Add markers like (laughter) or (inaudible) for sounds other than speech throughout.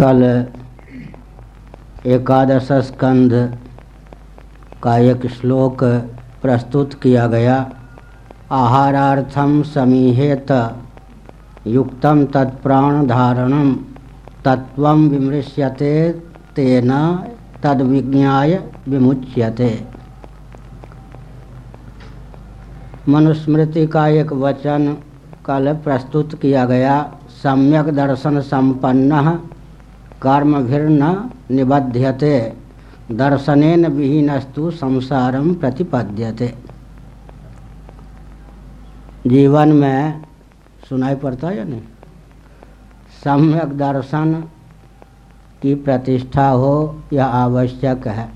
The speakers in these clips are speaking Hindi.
कल एकादश स्कंध का एक श्लोक प्रस्तुत किया गया। आहारार्थम समीहेत युक्तम तत्प्राण धारणम तत्व विमृश्यते, तेन तद विज्ञाय विमुच्यते। मनुस्मृति का एक वचन कल प्रस्तुत किया गया। सम्यक दर्शन संपन्न कर्म भिन्न निबध्यते दर्शनेन विहीनस्तु संसारम प्रतिपद्यते। जीवन में सुनाई पड़ता है या नहीं? सम्यक दर्शन की प्रतिष्ठा हो यह आवश्यक है।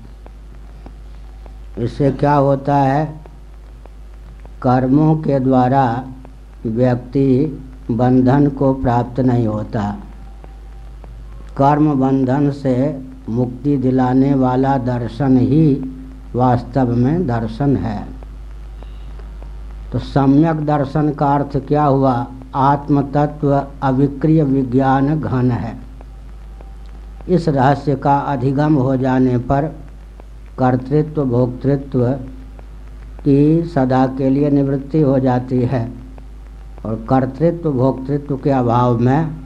इससे क्या होता है? कर्मों के द्वारा व्यक्ति बंधन को प्राप्त नहीं होता। कर्म बंधन से मुक्ति दिलाने वाला दर्शन ही वास्तव में दर्शन है। तो सम्यक दर्शन का अर्थ क्या हुआ? आत्म तत्व अविक्रिय विज्ञान घन है। इस रहस्य का अधिगम हो जाने पर कर्तृत्व, भोक्तृत्व की सदा के लिए निवृत्ति हो जाती है और कर्तृत्व, भोक्तृत्व के अभाव में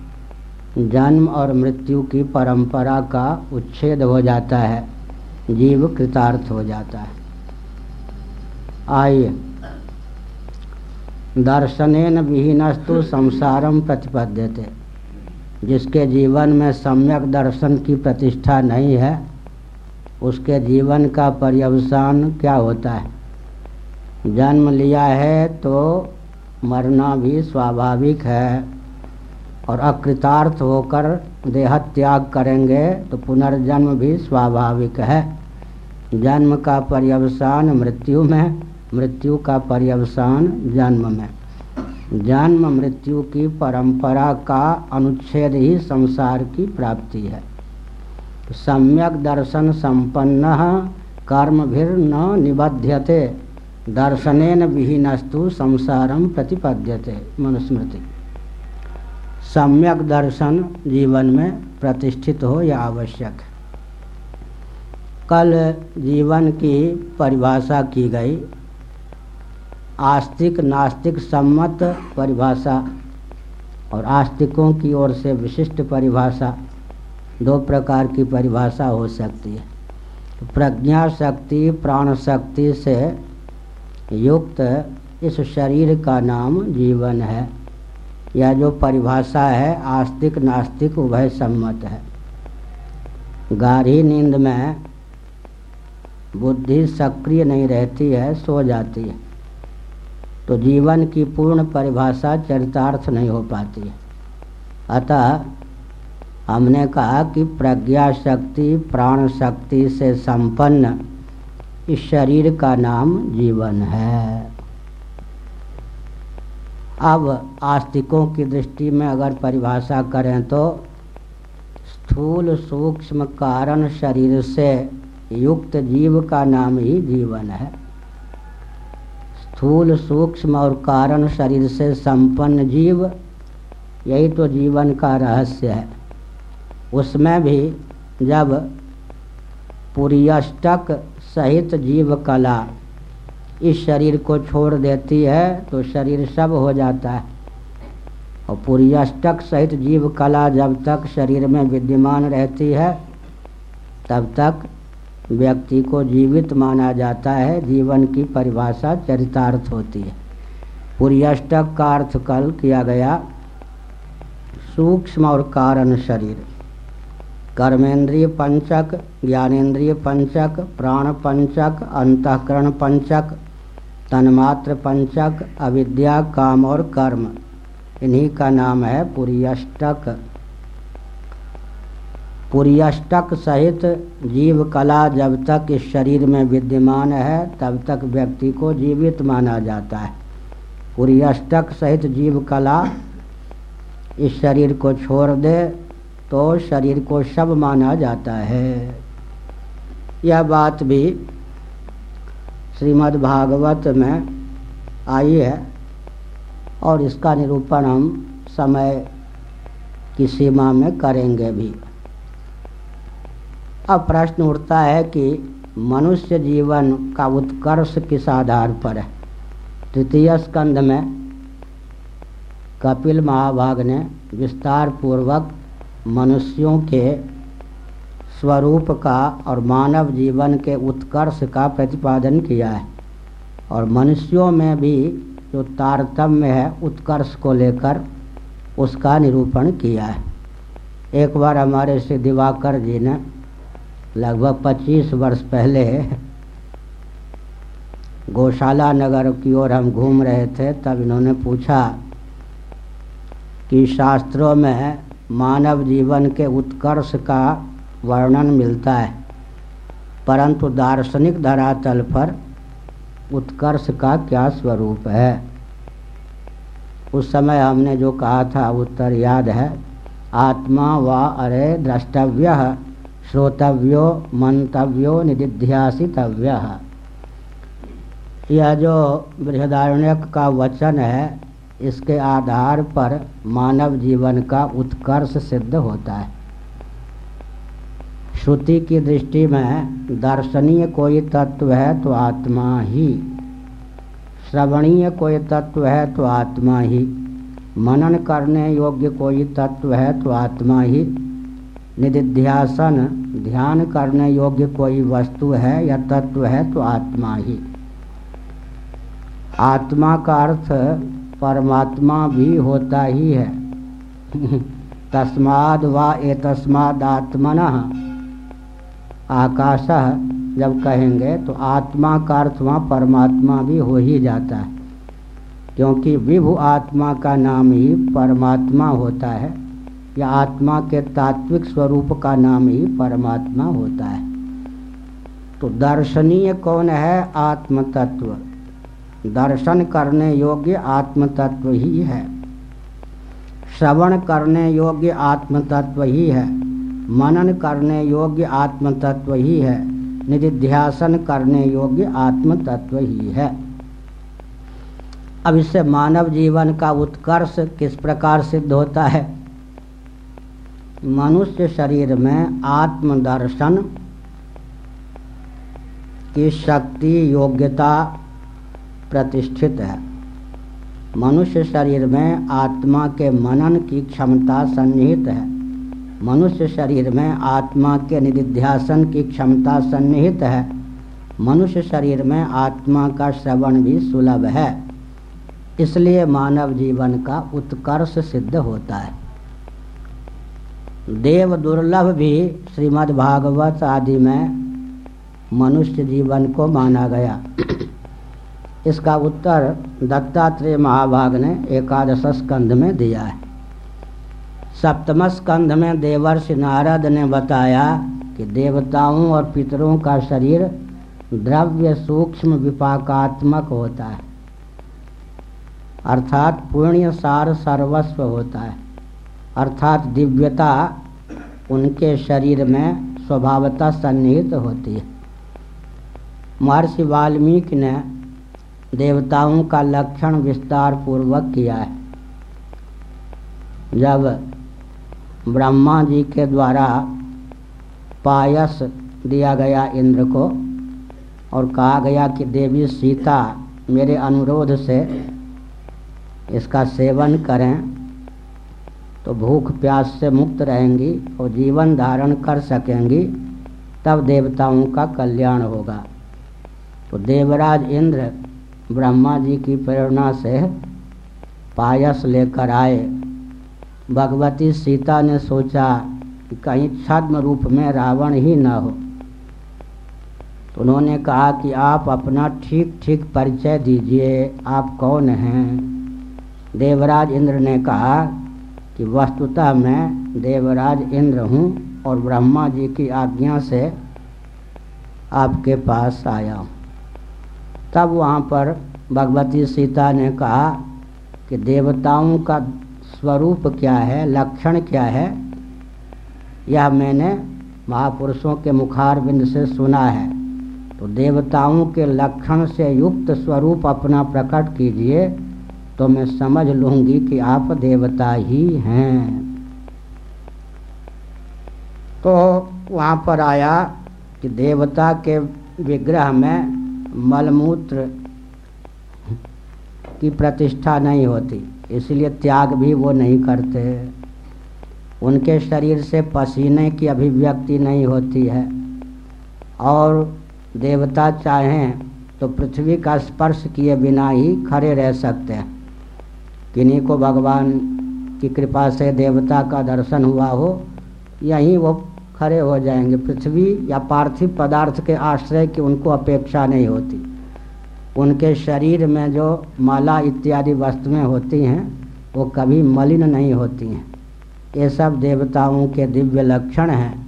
जन्म और मृत्यु की परंपरा का उच्छेद हो जाता है, जीव कृतार्थ हो जाता है। आइए। दर्शनेन विहीनस्तु संसारम प्रतिपद्यते, जिसके जीवन में सम्यक दर्शन की प्रतिष्ठा नहीं है, उसके जीवन का पर्यवसान क्या होता है? जन्म लिया है तो मरना भी स्वाभाविक है। और अकृतार्थ होकर देह त्याग करेंगे तो पुनर्जन्म भी स्वाभाविक है। जन्म का पर्यवसान मृत्यु में, मृत्यु का पर्यवसान जन्म में। जन्म मृत्यु की परंपरा का अनुच्छेद ही संसार की प्राप्ति है। सम्यक दर्शन संपन्न कर्म भीर न निबध्यते, दर्शनेन विहीनस्तु संसारम प्रतिपद्यते, मनुस्मृति। सम्यक दर्शन जीवन में प्रतिष्ठित हो यह आवश्यक। है कल जीवन की परिभाषा की गई। आस्तिक, नास्तिक, सम्मत परिभाषा और आस्तिकों की ओर से विशिष्ट परिभाषा दो प्रकार की परिभाषा हो सकती है। तो प्रज्ञा शक्ति, प्राण शक्ति से युक्त इस शरीर का नाम जीवन है। यह जो परिभाषा है, आस्तिक नास्तिक उभय सम्मत है। गाढ़ी नींद में बुद्धि सक्रिय नहीं रहती है, सो जाती है। तो जीवन की पूर्ण परिभाषा चरितार्थ नहीं हो पाती है। अतः हमने कहा कि प्रज्ञा शक्ति, प्राण शक्ति से संपन्न इस शरीर का नाम जीवन है। अब आस्तिकों की दृष्टि में अगर परिभाषा करें तो स्थूल सूक्ष्म कारण शरीर से युक्त जीव का नाम ही जीवन है। स्थूल सूक्ष्म और कारण शरीर से संपन्न जीव, यही तो जीवन का रहस्य है। उसमें भी जब पुरियष्टक सहित जीव कला इस शरीर को छोड़ देती है तो शरीर सब हो जाता है। और पुरियष्टक सहित जीव कला जब तक शरीर में विद्यमान रहती है, तब तक व्यक्ति को जीवित माना जाता है, जीवन की परिभाषा चरितार्थ होती है। पुरियष्टक का अर्थ कल किया गया, सूक्ष्म और कारण शरीर। कर्मेंद्रिय पंचक ज्ञानेन्द्रिय पंचक, प्राण पंचक, अंतकरण पंचक तन्मात्र पंचक, अविद्या, काम और कर्म। इन्हीं का नाम है पुरियष्टक। पुरियष्टक सहित जीव कला जब तक इस शरीर में विद्यमान है, तब तक व्यक्ति को जीवित माना जाता है। पुरियष्टक सहित जीव कला इस शरीर को छोड़ दे तो शरीर को शब माना जाता है। यह बात भी श्रीमद् भागवत में आई है और इसका निरूपण हम समय की सीमा में करेंगे भी। अब प्रश्न उठता है कि मनुष्य जीवन का उत्कर्ष किस आधार पर है? तृतीय स्कंध में कपिल महाभाग ने विस्तार पूर्वक मनुष्यों के स्वरूप का और मानव जीवन के उत्कर्ष का प्रतिपादन किया है। और मनुष्यों में भी जो तारतम्य है, उत्कर्ष को लेकर उसका निरूपण किया है। एक बार हमारे श्री दिवाकर जी ने लगभग 25 वर्ष पहले गौशाला नगर की ओर हम घूम रहे थे, तब इन्होंने पूछा कि शास्त्रों में मानव जीवन के उत्कर्ष का वर्णन मिलता है। परंतु दार्शनिक धरातल पर उत्कर्ष का क्या स्वरूप है? उस समय हमने जो कहा था, उत्तर याद है। आत्मा व अरे द्रष्टव्य, श्रोतव्यो मंतव्यो निधिध्यासितव्य यह जो बृहदारण्यक का वचन है, इसके आधार पर मानव जीवन का उत्कर्ष सिद्ध होता है। श्रुति की दृष्टि में दर्शनीय कोई तत्व है तो आत्मा ही। श्रवणीय कोई तत्व है तो आत्मा ही। मनन करने योग्य कोई तत्व है तो आत्मा ही। निधिध्यासन, ध्यान करने योग्य कोई वस्तु है या तत्व है तो आत्मा ही। आत्मा का अर्थ परमात्मा भी होता ही है। तस्माद व ए तस्माद आत्मन। आकाश जब कहेंगे तो आत्मा का अर्थ वहाँ परमात्मा भी हो ही जाता है। क्योंकि विभु आत्मा का नाम ही परमात्मा होता है। या आत्मा के तात्विक स्वरूप का नाम ही परमात्मा होता है। तो दर्शनीय कौन है आत्म तत्व दर्शन करने योग्य आत्म तत्व ही है। श्रवण करने योग्य आत्म तत्व ही है। मनन करने योग्य आत्म तत्व ही है। निधिध्यासन करने योग्य आत्म तत्व ही है। अब इससे मानव जीवन का उत्कर्ष किस प्रकार सिद्ध होता है? मनुष्य शरीर में आत्मदर्शन की शक्ति योग्यता प्रतिष्ठित है। मनुष्य शरीर में आत्मा के मनन की क्षमता सन्निहित है। मनुष्य शरीर में आत्मा के निधिध्यासन की क्षमता सन्निहित है। मनुष्य शरीर में आत्मा का श्रवण भी सुलभ है। इसलिए मानव जीवन का उत्कर्ष सिद्ध होता है। देव दुर्लभ भी श्रीमद् भागवत आदि में मनुष्य जीवन को माना गया। इसका उत्तर दत्तात्रेय महाभाग ने एकादश स्कंध में दिया है। सप्तम स्कंध में देवर्षि नारद ने बताया कि देवताओं और पितरों का शरीर द्रव्य सूक्ष्म विपाकात्मक होता है। अर्थात पुण्य सार सर्वस्व होता है। अर्थात दिव्यता उनके शरीर में स्वभावता सन्निहित होती है। महर्षि वाल्मीकि ने देवताओं का लक्षण विस्तार पूर्वक किया है। जब ब्रह्मा जी के द्वारा पायस दिया गया इंद्र को और कहा गया कि देवी सीता मेरे अनुरोध से इसका सेवन करें तो भूख प्यास से मुक्त रहेंगी और जीवन धारण कर सकेंगी, तब देवताओं का कल्याण होगा। तो देवराज इंद्र ब्रह्मा जी की प्रेरणा से पायस लेकर आए। भगवती सीता ने सोचा कि कहीं छद्म रूप में रावण ही न हो। तो उन्होंने कहा कि आप अपना ठीक ठीक परिचय दीजिए, आप कौन हैं? देवराज इंद्र ने कहा कि वस्तुतः मैं देवराज इंद्र हूँ और ब्रह्मा जी की आज्ञा से आपके पास आया हूँ। तब वहाँ पर भगवती सीता ने कहा कि देवताओं का स्वरूप क्या है? लक्षण क्या है? यह मैंने महापुरुषों के मुखारबिंद से सुना है। तो देवताओं के लक्षण से युक्त स्वरूप अपना प्रकट कीजिए तो मैं समझ लूँगी कि आप देवता ही हैं। तो वहाँ पर आया कि देवता के विग्रह में मलमूत्र की प्रतिष्ठा नहीं होती। इसलिए त्याग भी वो नहीं करते। उनके शरीर से पसीने की अभिव्यक्ति नहीं होती है। और देवता चाहें तो पृथ्वी का स्पर्श किए बिना ही खड़े रह सकते हैं। किन्हीं को भगवान की कृपा से देवता का दर्शन हुआ हो, यहीं वो खड़े हो जाएँगे। पृथ्वी या पार्थिव पदार्थ के आश्रय की उनको अपेक्षा नहीं होती। उनके शरीर में जो माला इत्यादि वस्तुएँ होती हैं, वो कभी मलिन नहीं होती हैं। ये सब देवताओं के दिव्य लक्षण हैं।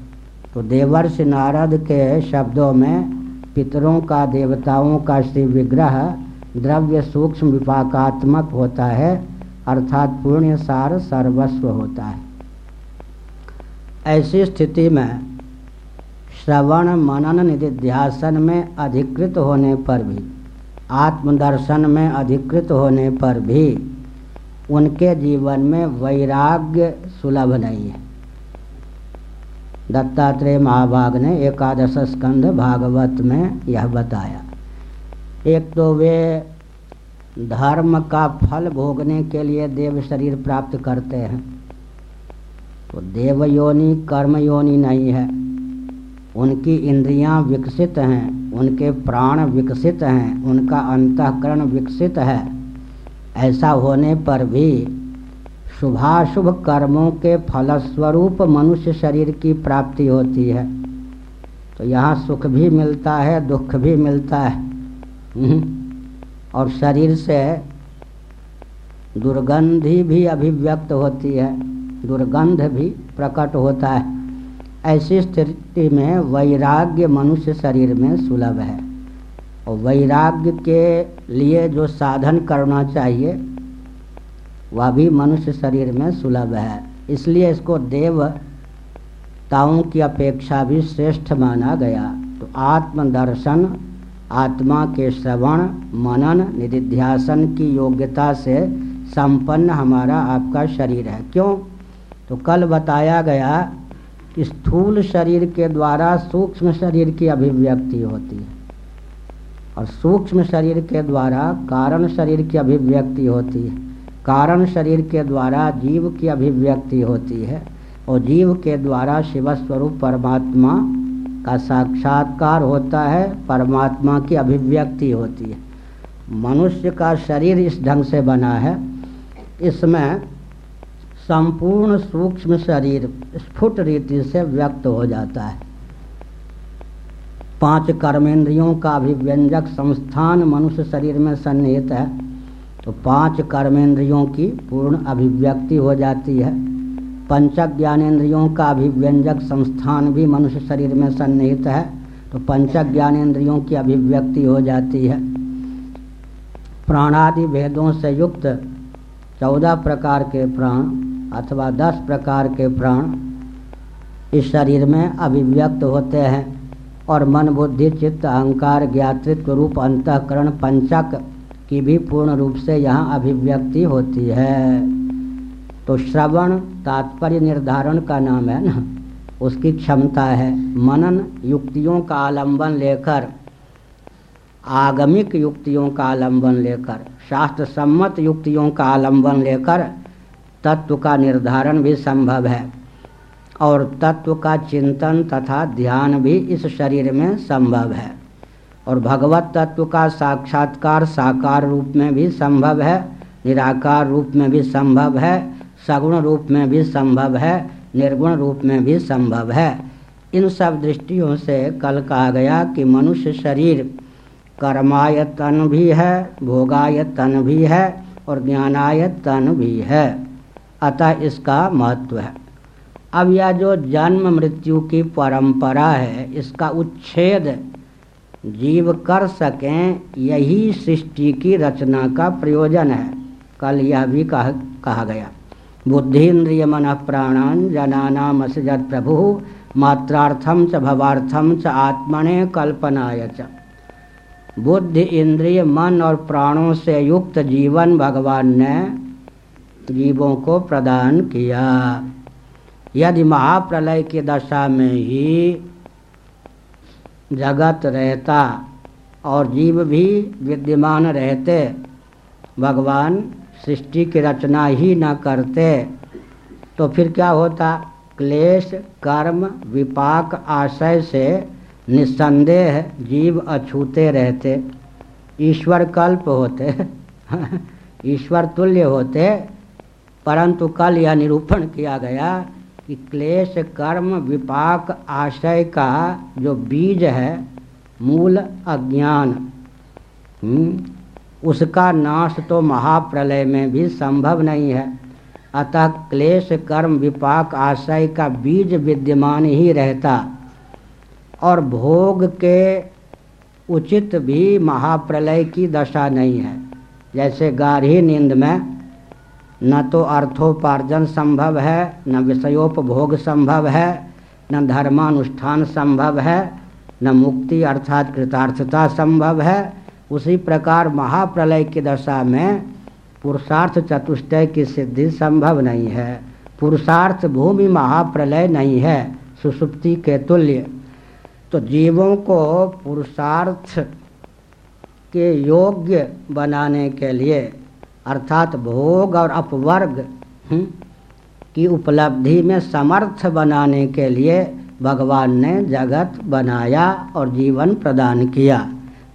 तो देवर्ष नारद के शब्दों में पितरों का, देवताओं का श्री विग्रह द्रव्य सूक्ष्म विपाकात्मक होता है, अर्थात पुण्य सार सर्वस्व होता है। ऐसी स्थिति में श्रवण मनन निधिध्यासन में अधिकृत होने पर भी आत्मदर्शन में अधिकृत होने पर भी उनके जीवन में वैराग्य सुलभ नहीं है। दत्तात्रेय महाभाग ने एकादश स्कंध भागवत में यह बताया, एक तो वे धर्म का फल भोगने के लिए देव शरीर प्राप्त करते हैं। तो देव योनि कर्म योनि नहीं है। उनकी इंद्रियाँ विकसित हैं, उनके प्राण विकसित हैं, उनका अंतकरण विकसित है। ऐसा होने पर भी शुभाशुभ कर्मों के फलस्वरूप मनुष्य शरीर की प्राप्ति होती है। तो यहाँ सुख भी मिलता है, दुख भी मिलता है। हम्म। और शरीर से दुर्गंधी भी अभिव्यक्त होती है, दुर्गंध भी प्रकट होता है। ऐसी स्थिति में वैराग्य मनुष्य शरीर में सुलभ है। और वैराग्य के लिए जो साधन करना चाहिए, वह भी मनुष्य शरीर में सुलभ है। इसलिए इसको देवताओं की अपेक्षा भी श्रेष्ठ माना गया। तो आत्मदर्शन, आत्मा के श्रवण, मनन, निधिध्यासन की योग्यता से संपन्न हमारा आपका शरीर है। क्यों? तो कल बताया गया स्थूल शरीर के द्वारा सूक्ष्म शरीर की अभिव्यक्ति होती है। और सूक्ष्म शरीर के द्वारा कारण शरीर की अभिव्यक्ति होती है। कारण शरीर के द्वारा जीव की अभिव्यक्ति होती है। और जीव के द्वारा शिव स्वरूप परमात्मा का साक्षात्कार होता है, परमात्मा की अभिव्यक्ति होती है। मनुष्य का शरीर इस ढंग से बना है, इसमें संपूर्ण सूक्ष्म शरीर स्फुट रीति से व्यक्त हो जाता है। पाँच कर्मेंद्रियों का अभिव्यंजक संस्थान मनुष्य शरीर में सन्निहित है तो पाँच कर्मेंद्रियों की पूर्ण अभिव्यक्ति हो जाती है। पंचक ज्ञानेन्द्रियों का अभिव्यंजक संस्थान भी मनुष्य शरीर में सन्निहित है तो पंचक ज्ञानेन्द्रियों की अभिव्यक्ति हो जाती है। प्राणादि भेदों से युक्त चौदह प्रकार के प्राण अथवा दस प्रकार के प्राण इस शरीर में अभिव्यक्त होते हैं और मन, बुद्धि, चित्त, अहंकार, ज्ञातृत्व रूप, अंतकरण, पंचक की भी पूर्ण रूप से यहाँ अभिव्यक्ति होती है। तो श्रवण, तात्पर्य निर्धारण का नाम है ना? उसकी क्षमता है। मनन युक्तियों का आलंबन लेकर, आगमिक युक्तियों का आलंबन लेकर शास्त्र सम्मत युक्तियों का आलंबन लेकर तत्व का निर्धारण भी संभव है। और तत्व का चिंतन तथा ध्यान भी इस शरीर में संभव है। और भगवत तत्व का साक्षात्कार साकार रूप में भी संभव है, निराकार रूप में भी संभव है, सगुण रूप में भी संभव है, निर्गुण रूप में भी संभव है। इन सब दृष्टियों से कल कहा गया कि मनुष्य शरीर कर्मायतन भी है भोगाय तन भी है और ज्ञानाय तन भी है। अतः इसका महत्व है। अब यह जो जन्म मृत्यु की परंपरा है इसका उच्छेद जीव कर सकें यही सृष्टि की रचना का प्रयोजन है। कल यह भी कहा, कहा गया। बुद्धि इंद्रिय मन प्राणान जनानाम असजत प्रभु मात्रार्थम च भवार्थम च आत्मने कल्पनाय च। बुद्धि इंद्रिय मन और प्राणों से युक्त जीवन भगवान ने जीवों को प्रदान किया। यदि महाप्रलय की दशा में ही जगत रहता और जीव भी विद्यमान रहते, भगवान सृष्टि की रचना ही न करते तो फिर क्या होता? क्लेश, कर्म, विपाक, आशय से निस्संदेह जीव अछूते रहते। ईश्वर कल्प होते, (laughs) ईश्वर तुल्य होते परंतु कल यह निरूपण किया गया कि क्लेश कर्म विपाक आशय का जो बीज है मूल अज्ञान हम्म, उसका नाश तो महाप्रलय में भी संभव नहीं है। अतः क्लेश कर्म विपाक आशय का बीज विद्यमान ही रहता और भोग के उचित भी महाप्रलय की दशा नहीं है। जैसे गाढ़ी नींद में न तो अर्थोपार्जन संभव है, न विषयोपभोग संभव है, न धर्मानुष्ठान संभव है, न मुक्ति अर्थात कृतार्थता संभव है। उसी प्रकार महाप्रलय की दशा में पुरुषार्थ चतुष्टय की सिद्धि संभव नहीं है। पुरुषार्थ भूमि महाप्रलय नहीं है, सुसुप्ति के तुल्य। तो जीवों को पुरुषार्थ के योग्य बनाने के लिए अर्थात भोग और अपवर्ग हम्म, की उपलब्धि में समर्थ बनाने के लिए भगवान ने जगत बनाया और जीवन प्रदान किया।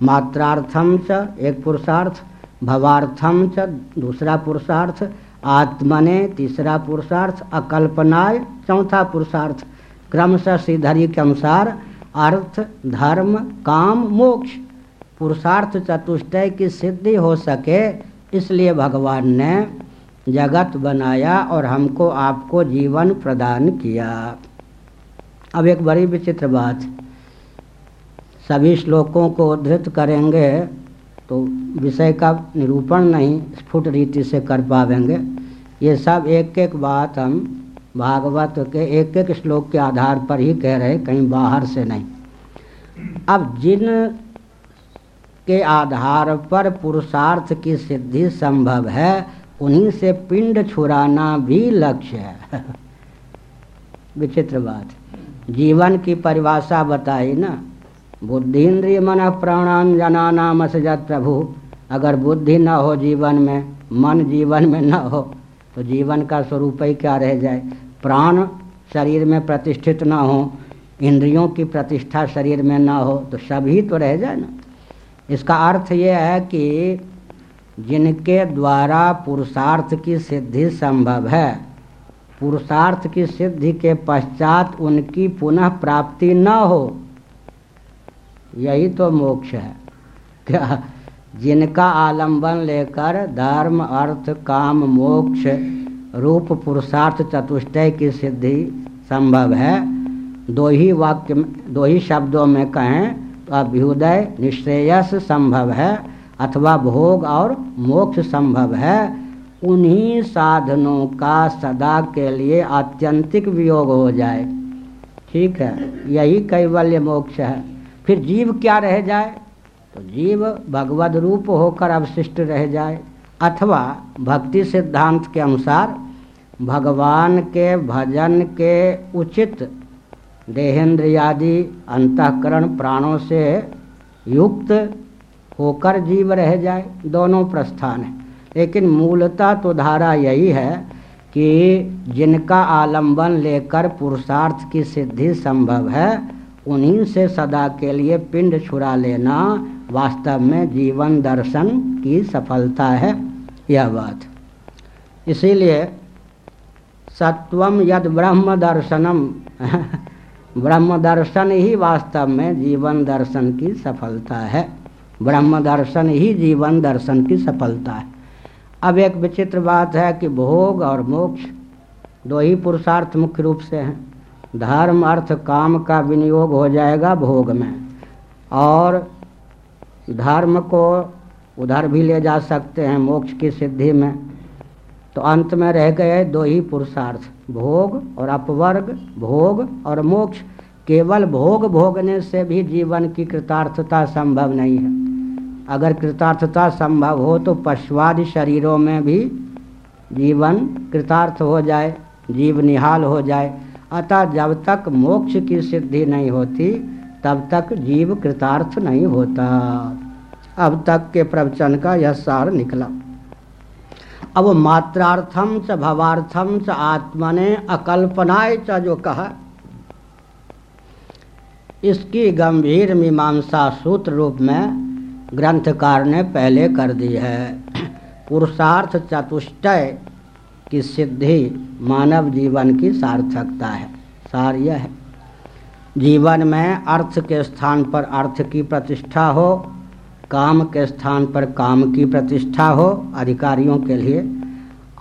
मात्रार्थम च एक पुरुषार्थ भवार्थम च दूसरा पुरुषार्थ आत्मने तीसरा पुरुषार्थ अकल्पनाय चौथा पुरुषार्थ। क्रमशः श्रीधरी के अनुसार अर्थ धर्म काम मोक्ष। पुरुषार्थ चतुष्टय की सिद्धि हो सके इसलिए भगवान ने जगत बनाया और हमको आपको जीवन प्रदान किया। अब एक बड़ी विचित्र बात। सभी श्लोकों को उद्धृत करेंगे तो विषय का निरूपण नहीं, स्फुट रीति से कर पावेंगे। ये सब एक एक बात हम भागवत के एक एक श्लोक के आधार पर ही कह रहे कहीं बाहर से नहीं। अब जिन के आधार पर पुरुषार्थ की सिद्धि संभव है, उन्हीं से पिंड छुड़ाना भी लक्ष्य है। (laughs) विचित्र बात। जीवन की परिभाषा बताई ना। बुद्धि इंद्रिय मन प्राणान जना नाम प्रभु। अगर बुद्धि न हो जीवन में, मन जीवन में न हो तो जीवन का स्वरूप ही क्या रह जाए? प्राण शरीर में प्रतिष्ठित न हो, इंद्रियों की प्रतिष्ठा शरीर में न हो तो सभी तो रह जाए ना। इसका अर्थ यह है कि जिनके द्वारा पुरुषार्थ की सिद्धि संभव है, पुरुषार्थ की सिद्धि के पश्चात उनकी पुनः प्राप्ति न हो, यही तो मोक्ष है। क्या जिनका आलंबन लेकर धर्म, अर्थ, काम, मोक्ष रूप पुरुषार्थ चतुष्टय की सिद्धि संभव है, दो ही वाक्य दो ही शब्दों में कहें अभ्युदय निश्रेयस संभव है, अथवा भोग और मोक्ष संभव है। उन्हीं साधनों का सदा के लिए आत्यंतिक वियोग हो जाए। ठीक है, यही कैवल्य मोक्ष है। फिर जीव क्या रह जाए? तो जीव भगवद रूप होकर अवशिष्ट रह जाए, अथवा भक्ति सिद्धांत के अनुसार भगवान के भजन के उचित देहेंद्रियादि अंतकरण प्राणों से युक्त होकर जीव रह जाए, दोनों प्रस्थान है। लेकिन मूलतः तो धारा यही है कि जिनका आलंबन लेकर पुरुषार्थ की सिद्धि संभव है, उन्हीं से सदा के लिए पिंड छुड़ा लेना वास्तव में जीवन दर्शन की सफलता है, यह बात। इसीलिए सत्वम यद ब्रह्म दर्शनम (laughs) ब्रह्म दर्शन ही वास्तव में जीवन दर्शन की सफलता है। ब्रह्म दर्शन ही जीवन दर्शन की सफलता है। अब एक विचित्र बात है कि भोग और मोक्ष दो ही पुरुषार्थ मुख्य रूप से हैं। धर्म, अर्थ, काम का विनियोग हो जाएगा भोग में। और धर्म को उधर भी ले जा सकते हैं मोक्ष की सिद्धि में। तो अंत में रह गए दो ही पुरुषार्थ, भोग और अपवर्ग, भोग और मोक्ष। केवल भोग भोगने से भी जीवन की कृतार्थता संभव नहीं है। अगर कृतार्थता संभव हो तो पशुवादि शरीरों में भी जीवन कृतार्थ हो जाए, जीव निहाल हो जाए। अतः जब तक मोक्ष की सिद्धि नहीं होती, तब तक जीव कृतार्थ नहीं होता। अब तक के प्रवचन का यह सार निकला। अब मात्रार्थम च भवार्थम च आत्मने अकल्पनाय च जो कहा। इसकी गंभीर मीमांसा सूत्र रूप में ग्रंथकार ने पहले कर दी है। पुरुषार्थ चतुष्टय की सिद्धि मानव जीवन की सार्थकता है। सार यह है। जीवन में अर्थ के स्थान पर अर्थ की प्रतिष्ठा हो काम के स्थान पर काम की प्रतिष्ठा हो, अधिकारियों के लिए,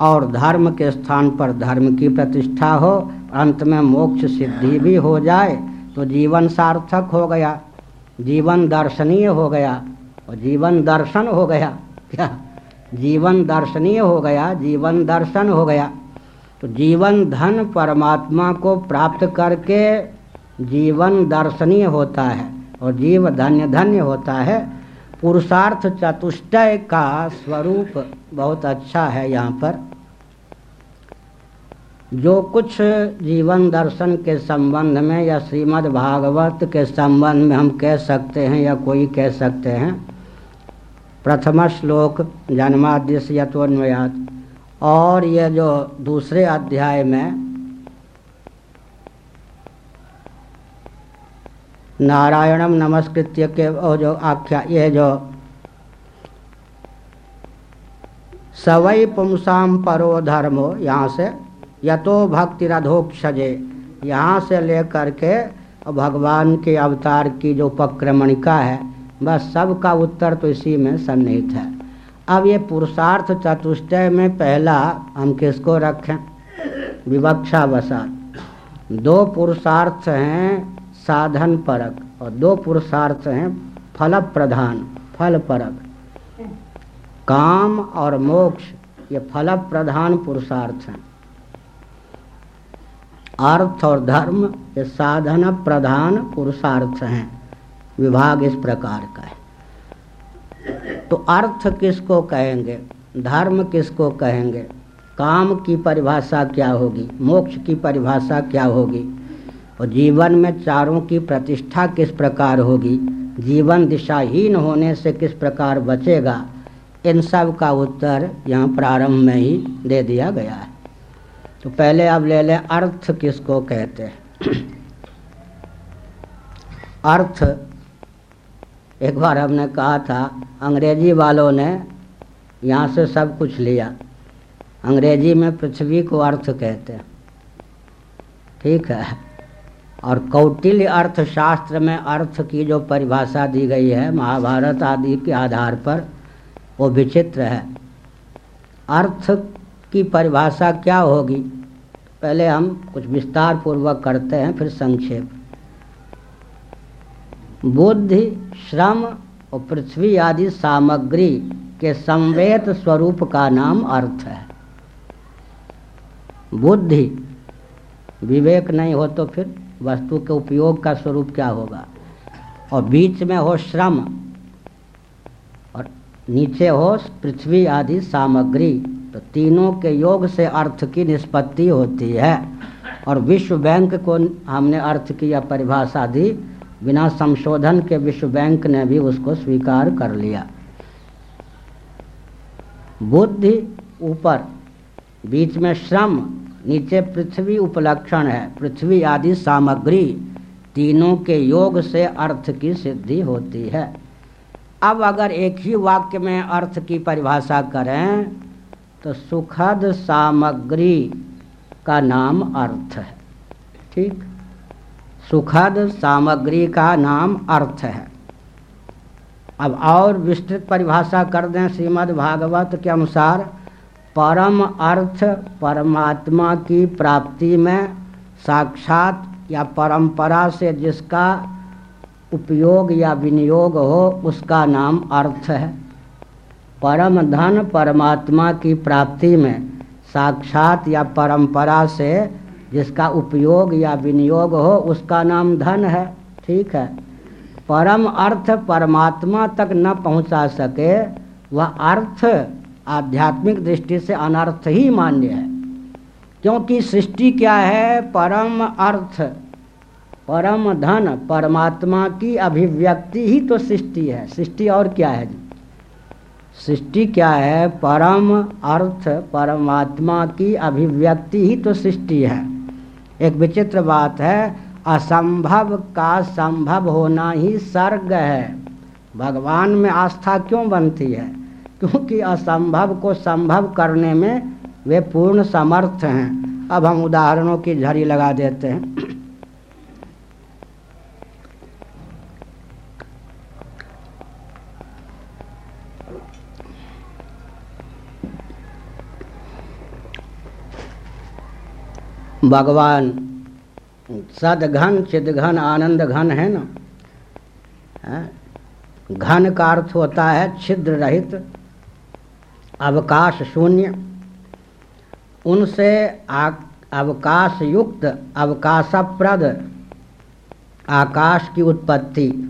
और धर्म के स्थान पर धर्म की प्रतिष्ठा हो, अंत में मोक्ष सिद्धि भी हो जाए तो जीवन सार्थक हो गया, जीवन दर्शनीय हो गया, और जीवन दर्शन हो गया, क्या? जीवन दर्शनीय हो गया, जीवन दर्शन हो गया तो जीवन धन परमात्मा को प्राप्त करके जीवन दर्शनीय होता है, और जीव धन्य धन्य होता है पुरुषार्थ चतुष्टय का स्वरूप बहुत अच्छा है यहाँ पर। जो कुछ जीवन दर्शन के संबंध में या श्रीमद् भागवत के संबंध में हम कह सकते हैं या कोई कह सकते हैं, प्रथम श्लोक जन्माद्य यथोन्वयात और ये जो दूसरे अध्याय में नारायणम नमस्कृत्य के वो जो आख्या, ये जो सवई पुमसाम परो धर्मो, यहाँ से यतो भक्ति रधोक्षजे यहाँ से लेकर के भगवान के अवतार की जो उपक्रमणिका है, बस सबका उत्तर तो इसी में सन्निहित है। अब ये पुरुषार्थ चतुष्टय में पहला हम किसको रखें? विवक्षा वसात दो पुरुषार्थ हैं साधन परक। और दो पुरुषार्थ हैं फल प्रधान फल परक काम और मोक्ष, ये फल प्रधान पुरुषार्थ हैं। अर्थ और धर्म, ये साधन प्रधान पुरुषार्थ हैं। विभाग इस प्रकार का है। तो अर्थ किसको कहेंगे? धर्म किसको कहेंगे? काम की परिभाषा क्या होगी? मोक्ष की परिभाषा क्या होगी? और जीवन में चारों की प्रतिष्ठा किस प्रकार होगी? जीवन दिशाहीन होने से किस प्रकार बचेगा? इन सब का उत्तर यहाँ प्रारंभ में ही दे दिया गया है। तो पहले अब ले लें अर्थ किसको कहते हैं। अर्थ, एक बार हमने कहा था, अंग्रेज़ी वालों ने यहाँ से सब कुछ लिया। अंग्रेज़ी में पृथ्वी को अर्थ कहते हैं। ठीक है? और कौटिल्य अर्थशास्त्र में अर्थ की जो परिभाषा दी गई है, महाभारत आदि के आधार पर, वो विचित्र है। अर्थ की परिभाषा क्या होगी? पहले हम कुछ विस्तार पूर्वक करते हैं, फिर संक्षेप। बुद्धि, श्रम और पृथ्वी आदि सामग्री के संवेद स्वरूप का नाम अर्थ है। बुद्धि, विवेक नहीं हो तो फिर वस्तु के उपयोग का स्वरूप क्या होगा? और बीच में हो श्रम, और नीचे हो पृथ्वी आदि सामग्री। तो तीनों के योग से अर्थ की निष्पत्ति होती है। और विश्व बैंक को हमने अर्थ की यह परिभाषा दी, बिना संशोधन के विश्व बैंक ने भी उसको स्वीकार कर लिया। बुद्धि ऊपर, बीच में श्रम नीचे पृथ्वी उपलक्षण है। पृथ्वी आदि सामग्री तीनों के योग से अर्थ की सिद्धि होती है। अब अगर एक ही वाक्य में अर्थ की परिभाषा करें तो सुखद सामग्री का नाम अर्थ है। ठीक? सुखद सामग्री का नाम अर्थ है। अब और विस्तृत परिभाषा कर दें श्रीमद् भागवत के अनुसार। परम अर्थ परमात्मा की प्राप्ति में साक्षात या परंपरा से जिसका उपयोग या विनियोग हो, उसका नाम अर्थ है। परम धन परमात्मा की प्राप्ति में साक्षात या परंपरा से जिसका उपयोग या विनियोग हो, उसका नाम धन है। ठीक है। परम अर्थ परमात्मा तक न पहुँचा सके, वह अर्थ आध्यात्मिक दृष्टि से अनर्थ ही मान्य है। क्योंकि सृष्टि क्या है? परम अर्थ। परम धन, परमात्मा की अभिव्यक्ति ही तो सृष्टि है। सृष्टि और क्या है जी? सृष्टि क्या है? परम अर्थ, परमात्मा की अभिव्यक्ति ही तो सृष्टि है। एक विचित्र बात है, असंभव का संभव होना ही सर्ग है। भगवान में आस्था क्यों बनती है? क्योंकि असंभव को संभव करने में वे पूर्ण समर्थ हैं। अब हम उदाहरणों की झड़ी लगा देते हैं। भगवान सदघन चिदघन आनंद घन है ना? घन का अर्थ होता है छिद्र रहित। अवकाश शून्य। उनसे अवकाश युक्त अवकाशप्रद आकाश की उत्पत्ति।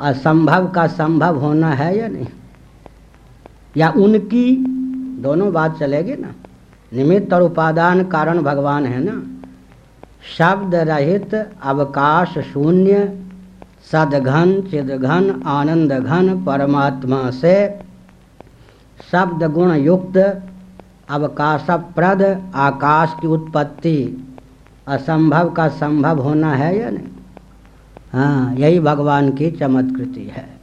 असंभव का संभव होना है या नहीं? या उनकी दोनों बात चलेगी ना? निमित्त और उपादान कारण भगवान है ना? शब्द रहित अवकाश शून्य, सदघन, चिदघन आनंद घन परमात्मा से शब्द गुण युक्त अवकाशप्रद आकाश की उत्पत्ति असंभव का संभव होना है या नहीं? हाँ यही भगवान की चमत्कृति है।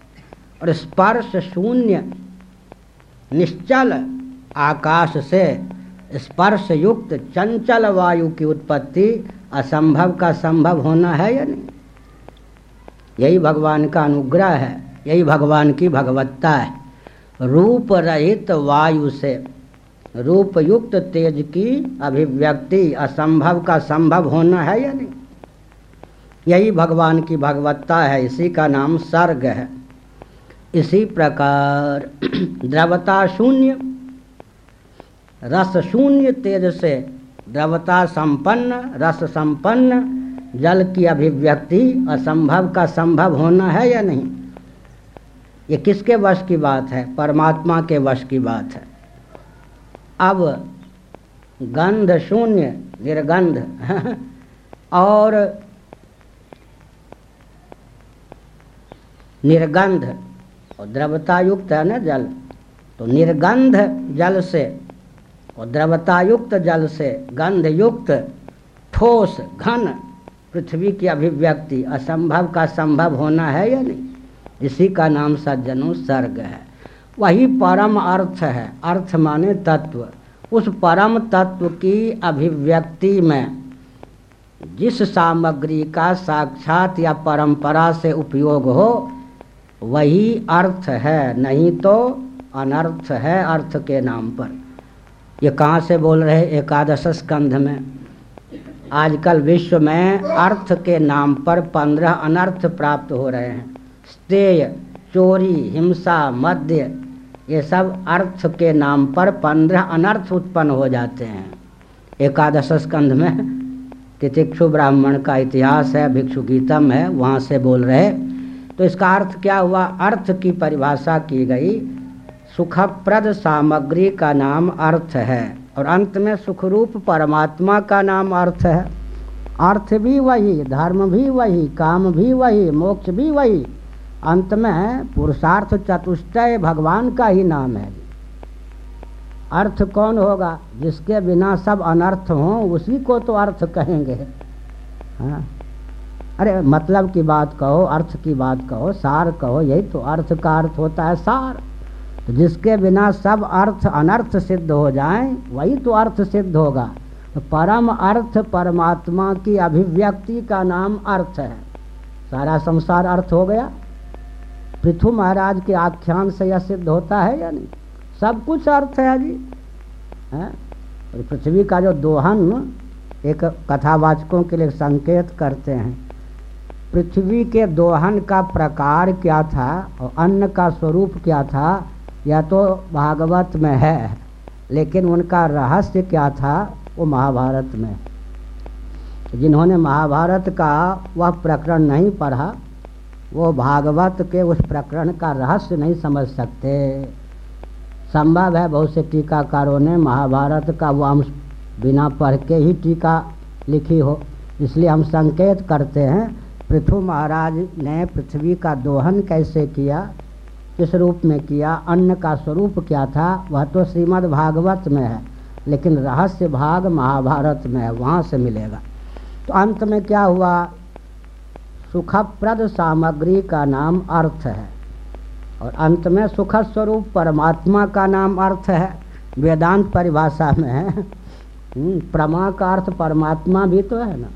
और स्पर्श शून्य, निश्चल, आकाश से स्पर्श युक्त चंचल वायु की उत्पत्ति, असंभव का संभव होना है या नहीं? यही भगवान का अनुग्रह है, यही भगवान की भगवत्ता है। रूप रहित वायु से। रूप युक्त तेज की अभिव्यक्ति असंभव का संभव होना है या नहीं? यही भगवान की भगवत्ता है, इसी का नाम सर्ग है। इसी प्रकार (clears throat) द्रवता शून्य। रस शून्य तेज से द्रवता संपन्न, रस संपन्न, जल की अभिव्यक्ति असंभव का संभव होना है या नहीं? ये किसके वश की बात है? परमात्मा के वश की बात है। अब गंध शून्य, निर्गंध, (laughs) और निर्गंध, और द्रवता युक्त है ना जल? तो निर्गंध जल से, और द्रवता युक्त जल से गंध युक्त ठोस, घन पृथ्वी की अभिव्यक्ति, असंभव का संभव होना है या नहीं? इसी का नाम सज्जनों सर्ग है। वही परम अर्थ है। अर्थ माने तत्व। उस परम तत्व की अभिव्यक्ति में जिस सामग्री का साक्षात या परंपरा से उपयोग हो, वही अर्थ है। नहीं तो अनर्थ है अर्थ के नाम पर। ये कहाँ से बोल रहे एकादश स्कंध में। आजकल विश्व में अर्थ के नाम पर पंद्रह अनर्थ प्राप्त हो रहे हैं। स्तेय, चोरी, हिंसा मध्य ये सब अर्थ के नाम पर पंद्रह अनर्थ उत्पन्न हो जाते हैं। एकादश स्कंध में तितिक्षु ब्राह्मण का इतिहास है, भिक्षु गीतम है, वहाँ से बोल रहे। तो इसका अर्थ क्या हुआ? अर्थ की परिभाषा की गई। सुखप्रद सामग्री का नाम अर्थ है और अंत में सुखरूप परमात्मा का नाम अर्थ है। अर्थ भी वही, धर्म भी वही, काम भी वही, मोक्ष भी वही अंत में पुरुषार्थ चतुष्टय भगवान का ही नाम है अर्थ कौन होगा? जिसके बिना सब अनर्थ हों, उसी को तो अर्थ कहेंगे। हाँ। अरे मतलब की बात कहो, अर्थ की बात कहो, सार कहो, यही तो अर्थ का अर्थ होता है, सार। तो जिसके बिना सब अर्थ अनर्थ सिद्ध हो जाए, वही तो अर्थ सिद्ध होगा। तो परम अर्थ परमात्मा की अभिव्यक्ति का नाम अर्थ है। सारा संसार अर्थ हो गया। पृथु महाराज के आख्यान से यह सिद्ध होता है या नहीं? सब कुछ अर्थ है जी। है? और पृथ्वी का जो दोहन, एक कथावाचकों के लिए संकेत करते हैं। पृथ्वी के दोहन का प्रकार क्या था और अन्न का स्वरूप क्या था या तो भागवत में है, लेकिन उनका रहस्य क्या था, वो महाभारत में जिन्होंने महाभारत का वह प्रकरण नहीं पढ़ा वो भागवत के उस प्रकरण का रहस्य नहीं समझ सकते। संभव है बहुत से टीकाकारों ने महाभारत का वो अंश बिना पढ़ के ही टीका लिखी हो। इसलिए हम संकेत करते हैं, पृथु महाराज ने पृथ्वी का दोहन कैसे किया, किस रूप में किया, अन्न का स्वरूप क्या था, वह तो श्रीमद् भागवत में है, लेकिन रहस्य भाग महाभारत में है, वहाँ से मिलेगा। तो अंत में क्या हुआ? सुखप्रद सामग्री का नाम अर्थ है। और अंत में सुख स्वरूप परमात्मा का नाम अर्थ है। वेदांत परिभाषा में है। हम्म, प्रमा का अर्थ परमात्मा भी तो है ना।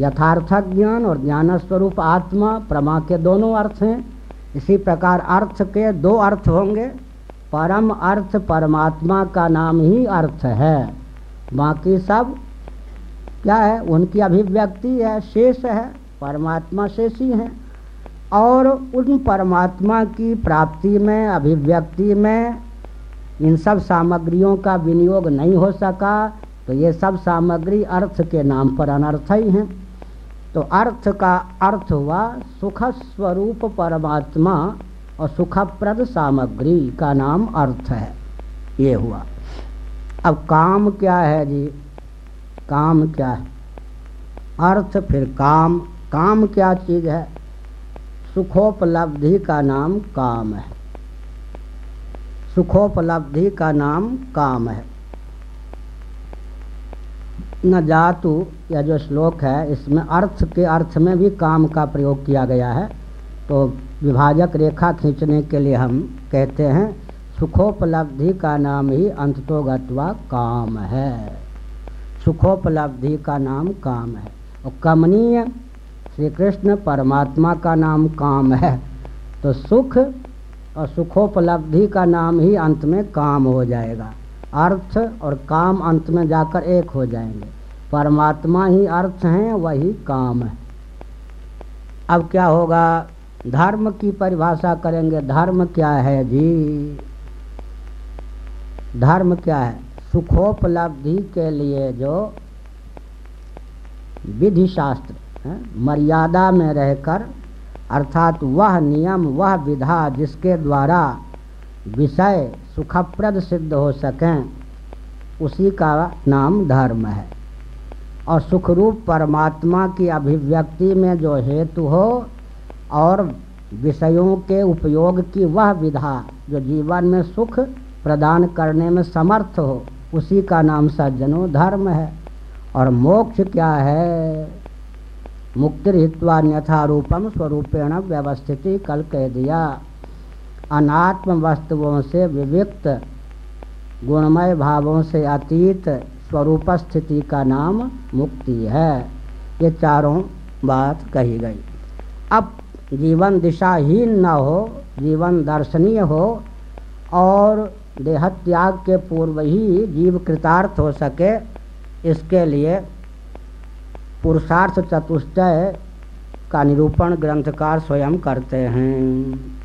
यथार्थ ज्ञान और ज्ञान स्वरूप आत्मा प्रमा के दोनों अर्थ हैं। इसी प्रकार अर्थ के दो अर्थ होंगे। परम अर्थ परमात्मा का नाम ही अर्थ है। बाकी सब क्या है? उनकी अभिव्यक्ति है शेष है। परमात्मा शेषी हैं। और उन परमात्मा की प्राप्ति में, अभिव्यक्ति में इन सब सामग्रियों का विनियोग नहीं हो सका तो ये सब सामग्री अर्थ के नाम पर अनर्थ ही हैं। तो अर्थ का अर्थ हुआ सुख स्वरूप परमात्मा और सुखप्रद सामग्री का नाम अर्थ है। ये हुआ। अब काम क्या है जी? काम क्या है? अर्थ फिर काम काम क्या चीज़ है? सुखोपलब्धि का नाम काम है। सुखोपलब्धि का नाम काम है। न जातु यह जो श्लोक है, इसमें अर्थ के अर्थ में भी काम का प्रयोग किया गया है। तो विभाजक रेखा खींचने के लिए हम कहते हैं, सुखोपलब्धि का नाम ही अंततोगत्वा काम है। सुखोपलब्धि का नाम काम है। और कमनीय श्री कृष्ण परमात्मा का नाम काम है। तो सुख और सुखोपलब्धि का नाम ही अंत में काम हो जाएगा। अर्थ और काम अंत में जाकर एक हो जाएँगे। परमात्मा ही अर्थ हैं, वही काम है। अब क्या होगा? धर्म की परिभाषा करेंगे। धर्म क्या है जी? धर्म क्या है? सुखोपलब्धि के लिए जो विधि शास्त्र मर्यादा में रहकर, अर्थात वह नियम, वह विधा जिसके द्वारा विषय सुखप्रद सिद्ध हो सकें, उसी का नाम धर्म है। और सुखरूप परमात्मा की अभिव्यक्ति में जो हेतु हो और विषयों के उपयोग की वह विधा जो जीवन में सुख प्रदान करने में समर्थ हो, उसी का नाम सज्जनों धर्म है। और मोक्ष क्या है? मुक्ति हित्वा रूपम स्वरूपेण व्यवस्थिति कल कह दिया अनात्म वस्तुओं से विविक्त गुणमय भावों से अतीत स्वरूप स्थिति का नाम मुक्ति है। ये चारों बात कही गई। अब जीवन दिशाहीन न हो, जीवन दर्शनीय हो और देह त्याग के पूर्व ही जीव कृतार्थ हो सके, इसके लिए पुरुषार्थ चतुष्टय का निरूपण ग्रंथकार स्वयं करते हैं।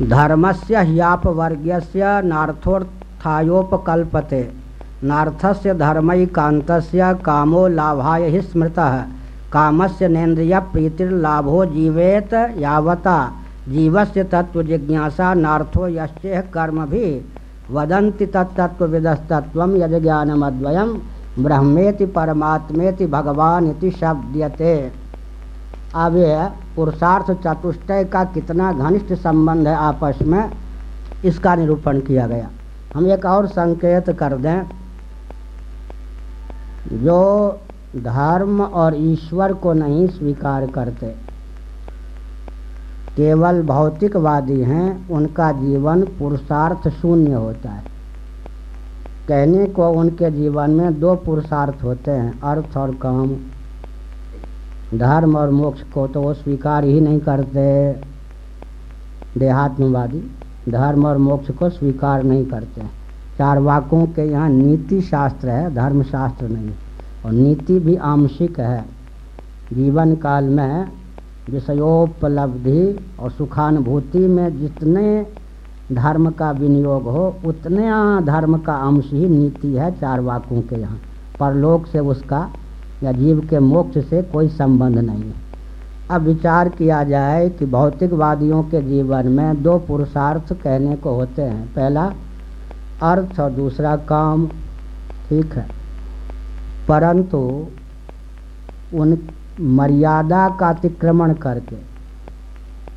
धर्म धर्मस्य ह्यापवर्ग्यस्य नार्थोत्थायोपकल्पते। नार्थस्य धर्मैकान्तस्य कामो लाभाय स्मृतः। कामस्य नेन्द्रिय प्रीतिर्लाभो जीवेत यावता। जीवस्य तत्वजिज्ञासा नार्थो यश्चेह कर्म भी। वदन्ति तत्तत्वविदस्तत्वं यद ज्ञानमद्वयं ब्रह्मेति परमात्मेति भगवान इति शब्दयते। अब यह पुरुषार्थ चतुष्टय का कितना घनिष्ठ संबंध है आपस में, इसका निरूपण किया गया। हम एक और संकेत कर दें। जो धर्म और ईश्वर को नहीं स्वीकार करते केवल भौतिकवादी हैं, उनका जीवन पुरुषार्थ शून्य होता है। कहने को उनके जीवन में दो पुरुषार्थ होते हैं, अर्थ और काम। धर्म और मोक्ष को तो वो स्वीकार ही नहीं करते। देहात्मवादी धर्म और मोक्ष को स्वीकार नहीं करते। चार वाकों के यहाँ नीति शास्त्र है, धर्म शास्त्र नहीं। और नीति भी आंशिक है। जीवन काल में विषयोपलब्धि और सुखानुभूति में जितने धर्म का विनियोग हो, उतने धर्म का अंश ही नीति है चार वाकों के यहाँ। परलोक से उसका या जीव के मोक्ष से कोई संबंध नहीं है। अब विचार किया जाए कि भौतिकवादियों के जीवन में दो पुरुषार्थ कहने को होते हैं। पहला, अर्थ और दूसरा, काम। ठीक है। परंतु उन मर्यादा का अतिक्रमण करके,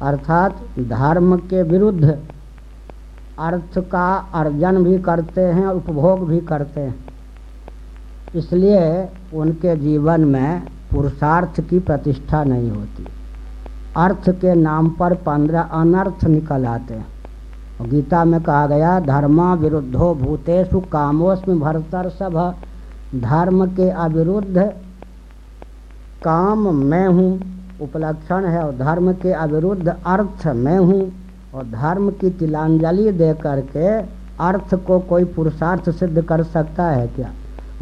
अर्थात धर्म के विरुद्ध अर्थ का अर्जन भी करते हैं, उपभोग भी करते हैं। इसलिए उनके जीवन में पुरुषार्थ की प्रतिष्ठा नहीं होती। अर्थ के नाम पर पंद्रह अनर्थ निकल आते हैं। गीता में कहा गया, धर्मा विरुद्धो भूतेषु कामोस्म भरतर सब धर्म के अविरुद्ध काम मैं हूँ, उपलक्षण है और धर्म के अविरुद्ध अर्थ मैं हूँ। और धर्म की तिलांजलि दे करके अर्थ को कोई पुरुषार्थ सिद्ध कर सकता है क्या?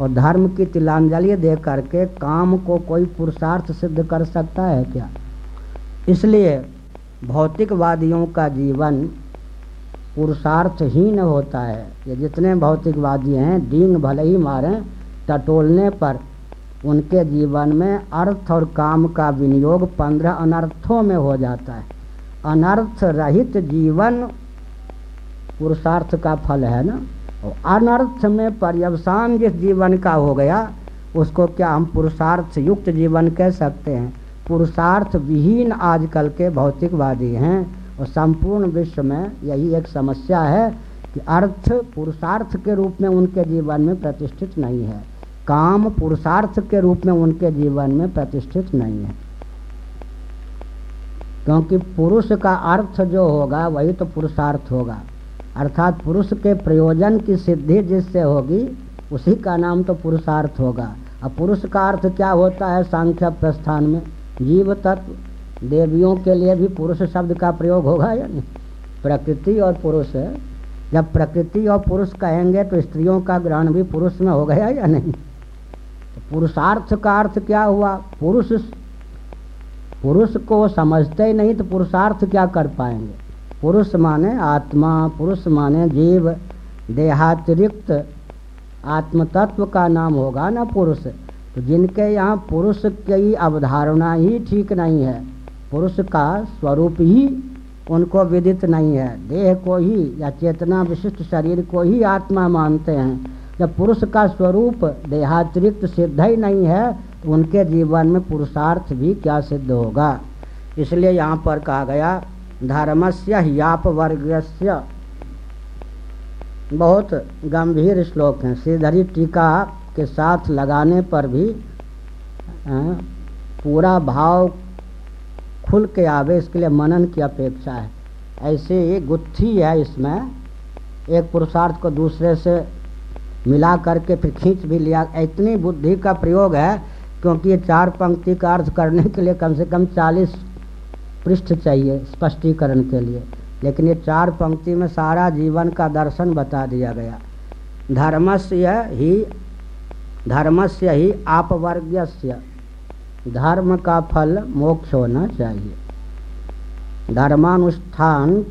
और धर्म की तिलांजलि दे करके काम को कोई पुरुषार्थ सिद्ध कर सकता है क्या? इसलिए भौतिकवादियों का जीवन पुरुषार्थहीन होता है। ये जितने भौतिकवादी हैं, डींग भले ही मारें, टटोलने पर उनके जीवन में अर्थ और काम का विनियोग पंद्रह अनर्थों में हो जाता है। अनर्थ रहित जीवन पुरुषार्थ का फल है ना? और अनर्थ में पर्यवसान जिस जीवन का हो गया, उसको क्या हम पुरुषार्थ युक्त जीवन कह सकते हैं? पुरुषार्थ विहीन आजकल के भौतिकवादी हैं और संपूर्ण विश्व में यही एक समस्या है कि अर्थ पुरुषार्थ के रूप में उनके जीवन में प्रतिष्ठित नहीं है। काम पुरुषार्थ के रूप में उनके जीवन में प्रतिष्ठित नहीं है। क्योंकि पुरुष का अर्थ जो होगा, वही तो पुरुषार्थ होगा। अर्थात पुरुष के प्रयोजन की सिद्धि जिससे होगी, उसी का नाम तो पुरुषार्थ होगा। अब पुरुष का अर्थ क्या होता है सांख्य प्रस्थान में? जीव तत्व। देवियों के लिए भी पुरुष शब्द का प्रयोग होगा या नहीं? प्रकृति और पुरुष। जब प्रकृति और पुरुष कहेंगे तो स्त्रियों का ग्रहण भी पुरुष में हो गया या नहीं? पुरुषार्थ का अर्थ क्या हुआ? पुरुष पुरुष को समझते ही नहीं तो पुरुषार्थ क्या कर पाएँगे? पुरुष माने आत्मा, पुरुष माने जीव। देहातिरिक्त आत्म तत्व का नाम होगा ना पुरुष। तो जिनके यहाँ पुरुष की अवधारणा ही ठीक नहीं है, पुरुष का स्वरूप ही उनको विदित नहीं है। देह को ही या चेतना विशिष्ट शरीर को ही आत्मा मानते हैं। जब पुरुष का स्वरूप देहातिरिक्त सिद्ध ही नहीं है तो उनके जीवन में पुरुषार्थ भी क्या सिद्ध होगा? इसलिए यहाँ पर कहा गया, धर्मस्य याप वर्गस्य। बहुत गंभीर श्लोक हैं। श्रीधरी टीका के साथ लगाने पर भी पूरा भाव खुल के आवे, इसके लिए मनन की अपेक्षा है। ऐसे गुत्थी है इसमें। एक पुरुषार्थ को दूसरे से मिला करके फिर खींच भी लिया। इतनी बुद्धि का प्रयोग है, क्योंकि ये चार पंक्ति का अर्थ करने के लिए कम से कम चालीस पृष्ठ चाहिए स्पष्टीकरण के लिए। लेकिन ये चार पंक्ति में सारा जीवन का दर्शन बता दिया गया। धर्मस्य ही धर्मस्य ही आपवर्ग्य धर्म का फल मोक्ष होना चाहिए। धर्मानुष्ठान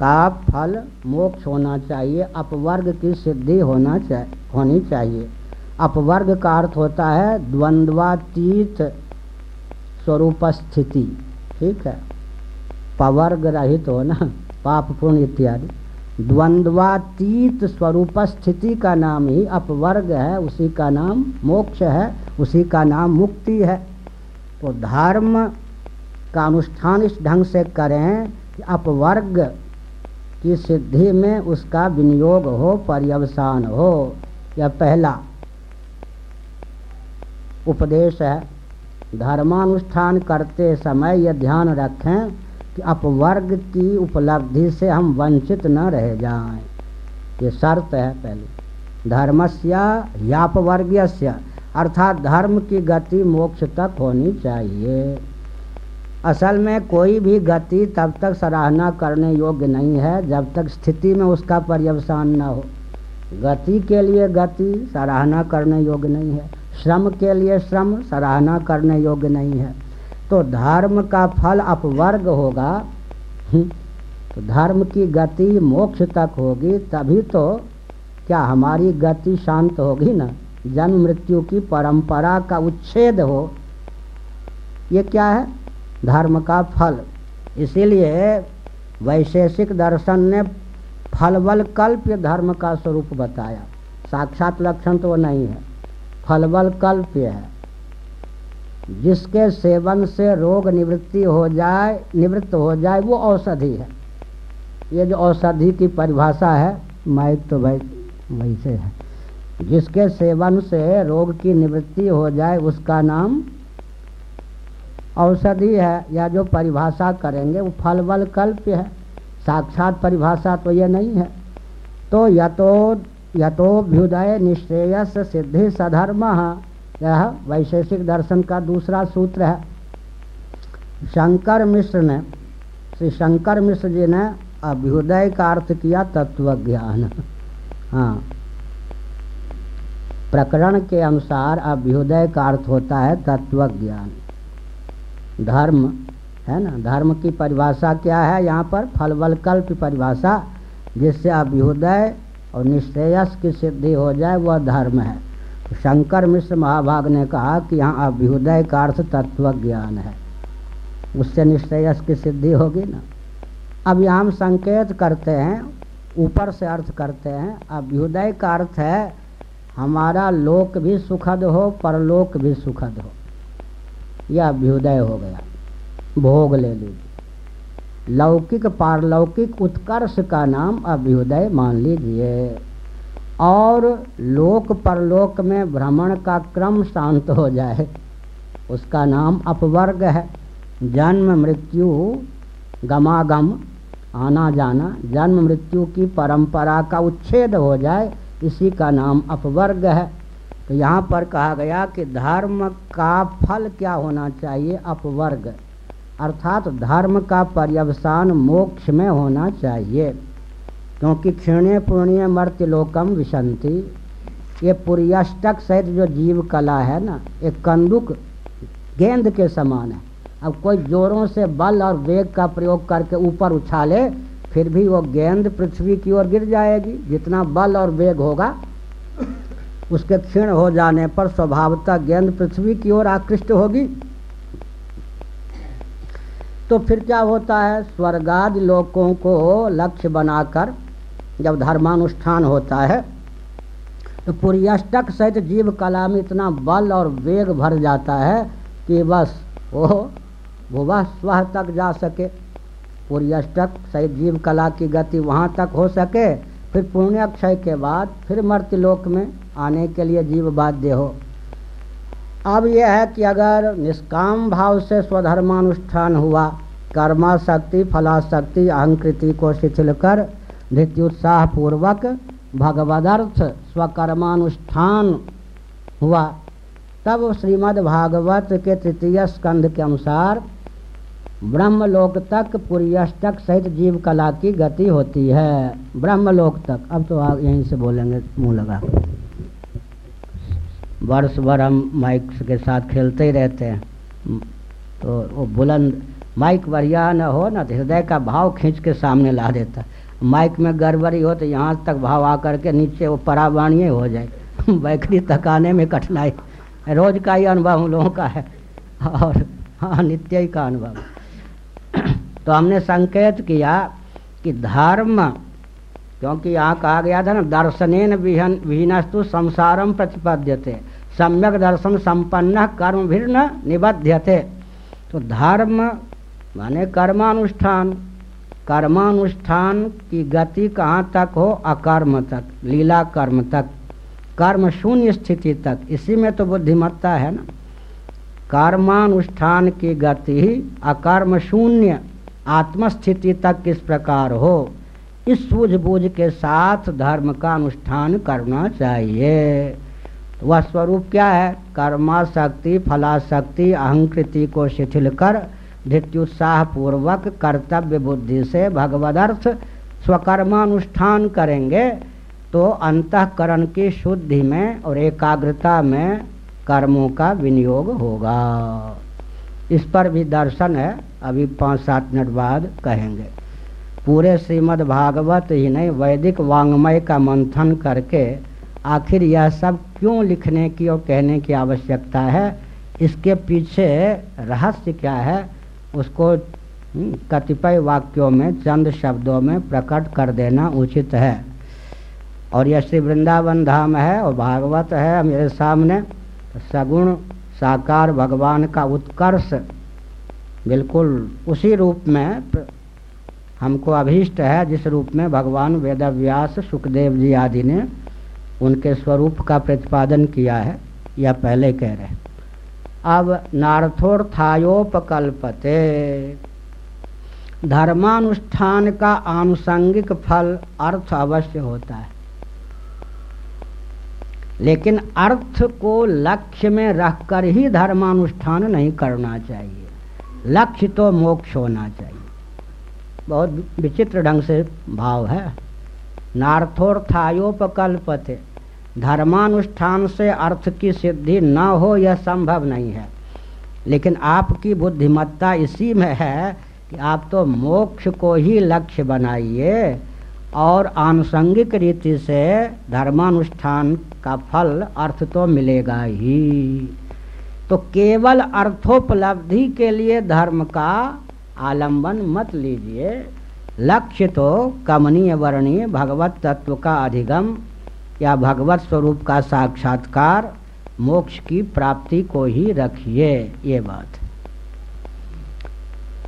का फल मोक्ष होना चाहिए, अपवर्ग की सिद्धि होना चाहिए होनी चाहिए। अपवर्ग का अर्थ होता है द्वंद्वातीत स्वरूप स्थिति ठीक है? पवर्ग रहित हो ना पाप इत्यादि। द्वंद्वातीत स्वरूप स्थिति का नाम ही अपवर्ग है, उसी का नाम मोक्ष है, उसी का नाम मुक्ति है। तो धर्म का अनुष्ठान इस ढंग से करें कि अपवर्ग की सिद्धि में उसका विनियोग हो, पर्यवसान हो। यह पहला उपदेश है। धर्मानुष्ठान करते समय यह ध्यान रखें कि अपवर्ग की उपलब्धि से हम वंचित न रह जाएँ। ये शर्त है पहले। धर्मस्य यापवर्गस्य अर्थात धर्म की गति मोक्ष तक होनी चाहिए। असल में कोई भी गति तब तक सराहना करने योग्य नहीं है जब तक स्थिति में उसका पर्यवसान न हो। गति के लिए गति सराहना करने योग्य नहीं है। श्रम के लिए श्रम सराहना करने योग्य नहीं है। तो धर्म का फल अपवर्ग होगा हम्म, तो धर्म की गति मोक्ष तक होगी तभी तो क्या हमारी गति शांत होगी ना? जन्म मृत्यु की परंपरा का उच्छेद हो। ये क्या है? धर्म का फल। इसीलिए वैशेषिक दर्शन ने फलबल कल्प धर्म का स्वरूप बताया। साक्षात लक्षण तो नहीं है। फलबल कल्प है। जिसके सेवन से रोग निवृत्ति हो जाए, निवृत्त हो जाए, वो औषधि है। ये जो औषधि की परिभाषा है, माइक तो भाई वैसे है। जिसके सेवन से रोग की निवृत्ति हो जाए, उसका नाम औषधि है या जो परिभाषा करेंगे, वो फल बल कल्प है। साक्षात परिभाषा तो ये नहीं है। तो यतो यथोभ्युदय निश्रेयस सिद्धि सधर्म। यह वैशेषिक दर्शन का दूसरा सूत्र है। शंकर मिश्र ने, श्री शंकर मिश्र जी ने अभ्युदय का अर्थ किया तत्व ज्ञान हाँ। प्रकरण के अनुसार अभ्युदय का अर्थ होता है तत्व ज्ञान धर्म, है ना? धर्म की परिभाषा क्या है? यहाँ पर फल फलवलकल्प परिभाषा, जिससे अभ्युदय और निश्रेयस की सिद्धि हो जाए, वह धर्म है। शंकर मिश्र महाभाग ने कहा कि यहाँ अभ्युदय का अर्थ तत्व ज्ञान है। उससे निश्रेयस की सिद्धि होगी ना? अब यहाँ हम संकेत करते हैं, ऊपर से अर्थ करते हैं अभ्युदय का अर्थ है, हमारा लोक भी सुखद हो, परलोक भी सुखद हो। यह अभ्युदय हो गया। भोग ले लीजिए लौकिक पारलौकिक उत्कर्ष का नाम अभ्युदय मान लीजिए। और लोक परलोक में भ्रमण का क्रम शांत हो जाए, उसका नाम अपवर्ग है। जन्म मृत्यु, गमागम, आना जाना, जन्म मृत्यु की परंपरा का उच्छेद हो जाए, इसी का नाम अपवर्ग है। तो यहाँ पर कहा गया कि धर्म का फल क्या होना चाहिए? अपवर्ग। अर्थात धर्म का पर्यवसान मोक्ष में होना चाहिए। क्योंकि क्षीणे पुण्य मर्त्य लोकम विशंति। ये पुर्यष्टक सहित जो जीव कला है ना एक कंदुक गेंद के समान है। अब कोई जोरों से बल और वेग का प्रयोग करके ऊपर उछाले, फिर भी वो गेंद पृथ्वी की ओर गिर जाएगी। जितना बल और वेग होगा उसके क्षीण हो जाने पर स्वभावतः गेंद पृथ्वी की ओर आकृष्ट होगी। तो फिर क्या होता है? स्वर्गादि लोकों को लक्ष्य बनाकर जब धर्मानुष्ठान होता है तो पुर्यष्टक सहित जीव कला में इतना बल और वेग भर जाता है कि बस वो भुवा स्व तक जा सके। पुर्यष्टक सहित जीव कला की गति वहाँ तक हो सके, फिर पुण्यक्षय के बाद फिर मर्त्यलोक में। आने के लिए जीव बाध्य हो। अब यह है कि अगर निष्काम भाव से स्वधर्मानुष्ठान हुआ कर्मा शक्ति फलाशक्ति, अहंकृति को शिथिल कर धृत्युत्साह पूर्वक भगवदर्थ स्वकर्मानुष्ठान हुआ, तब श्रीमद् भागवत के तृतीय स्कंध के अनुसार ब्रह्मलोक तक पुर्यष्टक सहित जीव कला की गति होती है। ब्रह्मलोक तक। अब तो आप यहीं से बोलेंगे, मुँह लगा। वर्ष भर हम माइक के साथ खेलते ही रहते हैं। तो वो बुलंद माइक बढ़िया न हो ना तो हृदय का भाव खींच के सामने ला देता। माइक में गड़बड़ी हो तो यहाँ तक भाव आकर के नीचे वो परावाणीय हो जाए। (laughs) बैकरी तक आने में कठिनाई। रोज का ही अनुभव हम लोगों का है। और हाँ नित्य ही का अनुभव। (clears throat) तो हमने संकेत किया कि धर्म क्योंकि यहाँ कहा गया था ना, दर्शनेन विहन विहीनस्तु संसारम प्रतिपद्यते। सम्यक दर्शन संपन्न कर्म भी न निबध्यते। तो धर्म माने कर्मानुष्ठान। कर्मानुष्ठान की गति कहाँ तक हो? अकर्म तक, लीला कर्म तक, कर्म शून्य स्थिति तक। इसी में तो बुद्धिमत्ता है ना। कर्मानुष्ठान की गति ही अकर्म शून्य आत्मस्थिति तक किस प्रकार हो? इस सूझबूझ के साथ धर्म का अनुष्ठान करना चाहिए। वह स्वरूप क्या है? कर्माशक्ति फलाशक्ति अहंकृति को शिथिल कर धृत्युत्साह पूर्वक कर्तव्य बुद्धि से भगवदर्थ स्वकर्मानुष्ठान करेंगे तो अंतकरण की शुद्धि में और एकाग्रता में कर्मों का विनियोग होगा। इस पर भी दर्शन है, अभी पाँच सात मिनट बाद कहेंगे। पूरे श्रीमद् भागवत ही नहीं वैदिक वांग्मय का मंथन करके आखिर यह सब क्यों लिखने की और कहने की आवश्यकता है? इसके पीछे रहस्य क्या है? उसको हम्म, कतिपय वाक्यों में चंद शब्दों में प्रकट कर देना उचित है। और यह श्री वृंदावन धाम है और भागवत है मेरे सामने। सगुण साकार भगवान का उत्कर्ष बिल्कुल उसी रूप में हमको अभीष्ट है, जिस रूप में भगवान वेदव्यास सुखदेव जी आदि ने उनके स्वरूप का प्रतिपादन किया है या पहले कह रहे अब नार्थोर्थायोपकल्पते। धर्मानुष्ठान का आनुषंगिक फल अर्थ अवश्य होता है। लेकिन अर्थ को लक्ष्य में रखकर ही धर्मानुष्ठान नहीं करना चाहिए। लक्ष्य तो मोक्ष होना चाहिए। बहुत विचित्र ढंग से भाव है। नार्थोर्थायोपकल्पते धर्मानुष्ठान से अर्थ की सिद्धि न हो, यह संभव नहीं है। लेकिन आपकी बुद्धिमत्ता इसी में है कि आप तो मोक्ष को ही लक्ष्य बनाइए और आनुषंगिक रीति से धर्मानुष्ठान का फल, अर्थ तो मिलेगा ही। तो केवल अर्थोपलब्धि के लिए धर्म का आलंबन मत लीजिए। लक्ष्य तो कमनीय वर्णीय भगवत तत्व का अधिगम या भगवत स्वरूप का साक्षात्कार मोक्ष की प्राप्ति को ही रखिए ये बात।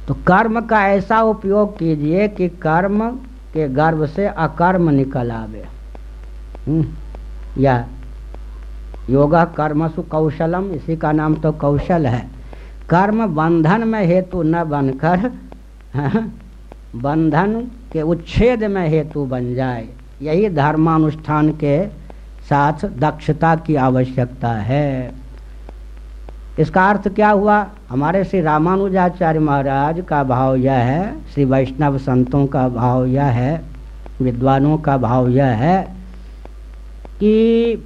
तो कर्म का ऐसा उपयोग कीजिए कि कर्म के गर्भ से अकर्म निकल आवे। हम्म, या योगा कर्मसु कौशलम इसी का नाम तो कौशल है। कर्म बंधन में हेतु न बनकर हाँ, बंधन के उच्छेद में हेतु बन जाए। यही धर्मानुष्ठान के साथ दक्षता की आवश्यकता है। इसका अर्थ क्या हुआ? हमारे श्री रामानुजाचार्य महाराज का भाव यह है श्री वैष्णव संतों का भाव यह है विद्वानों का भाव यह है कि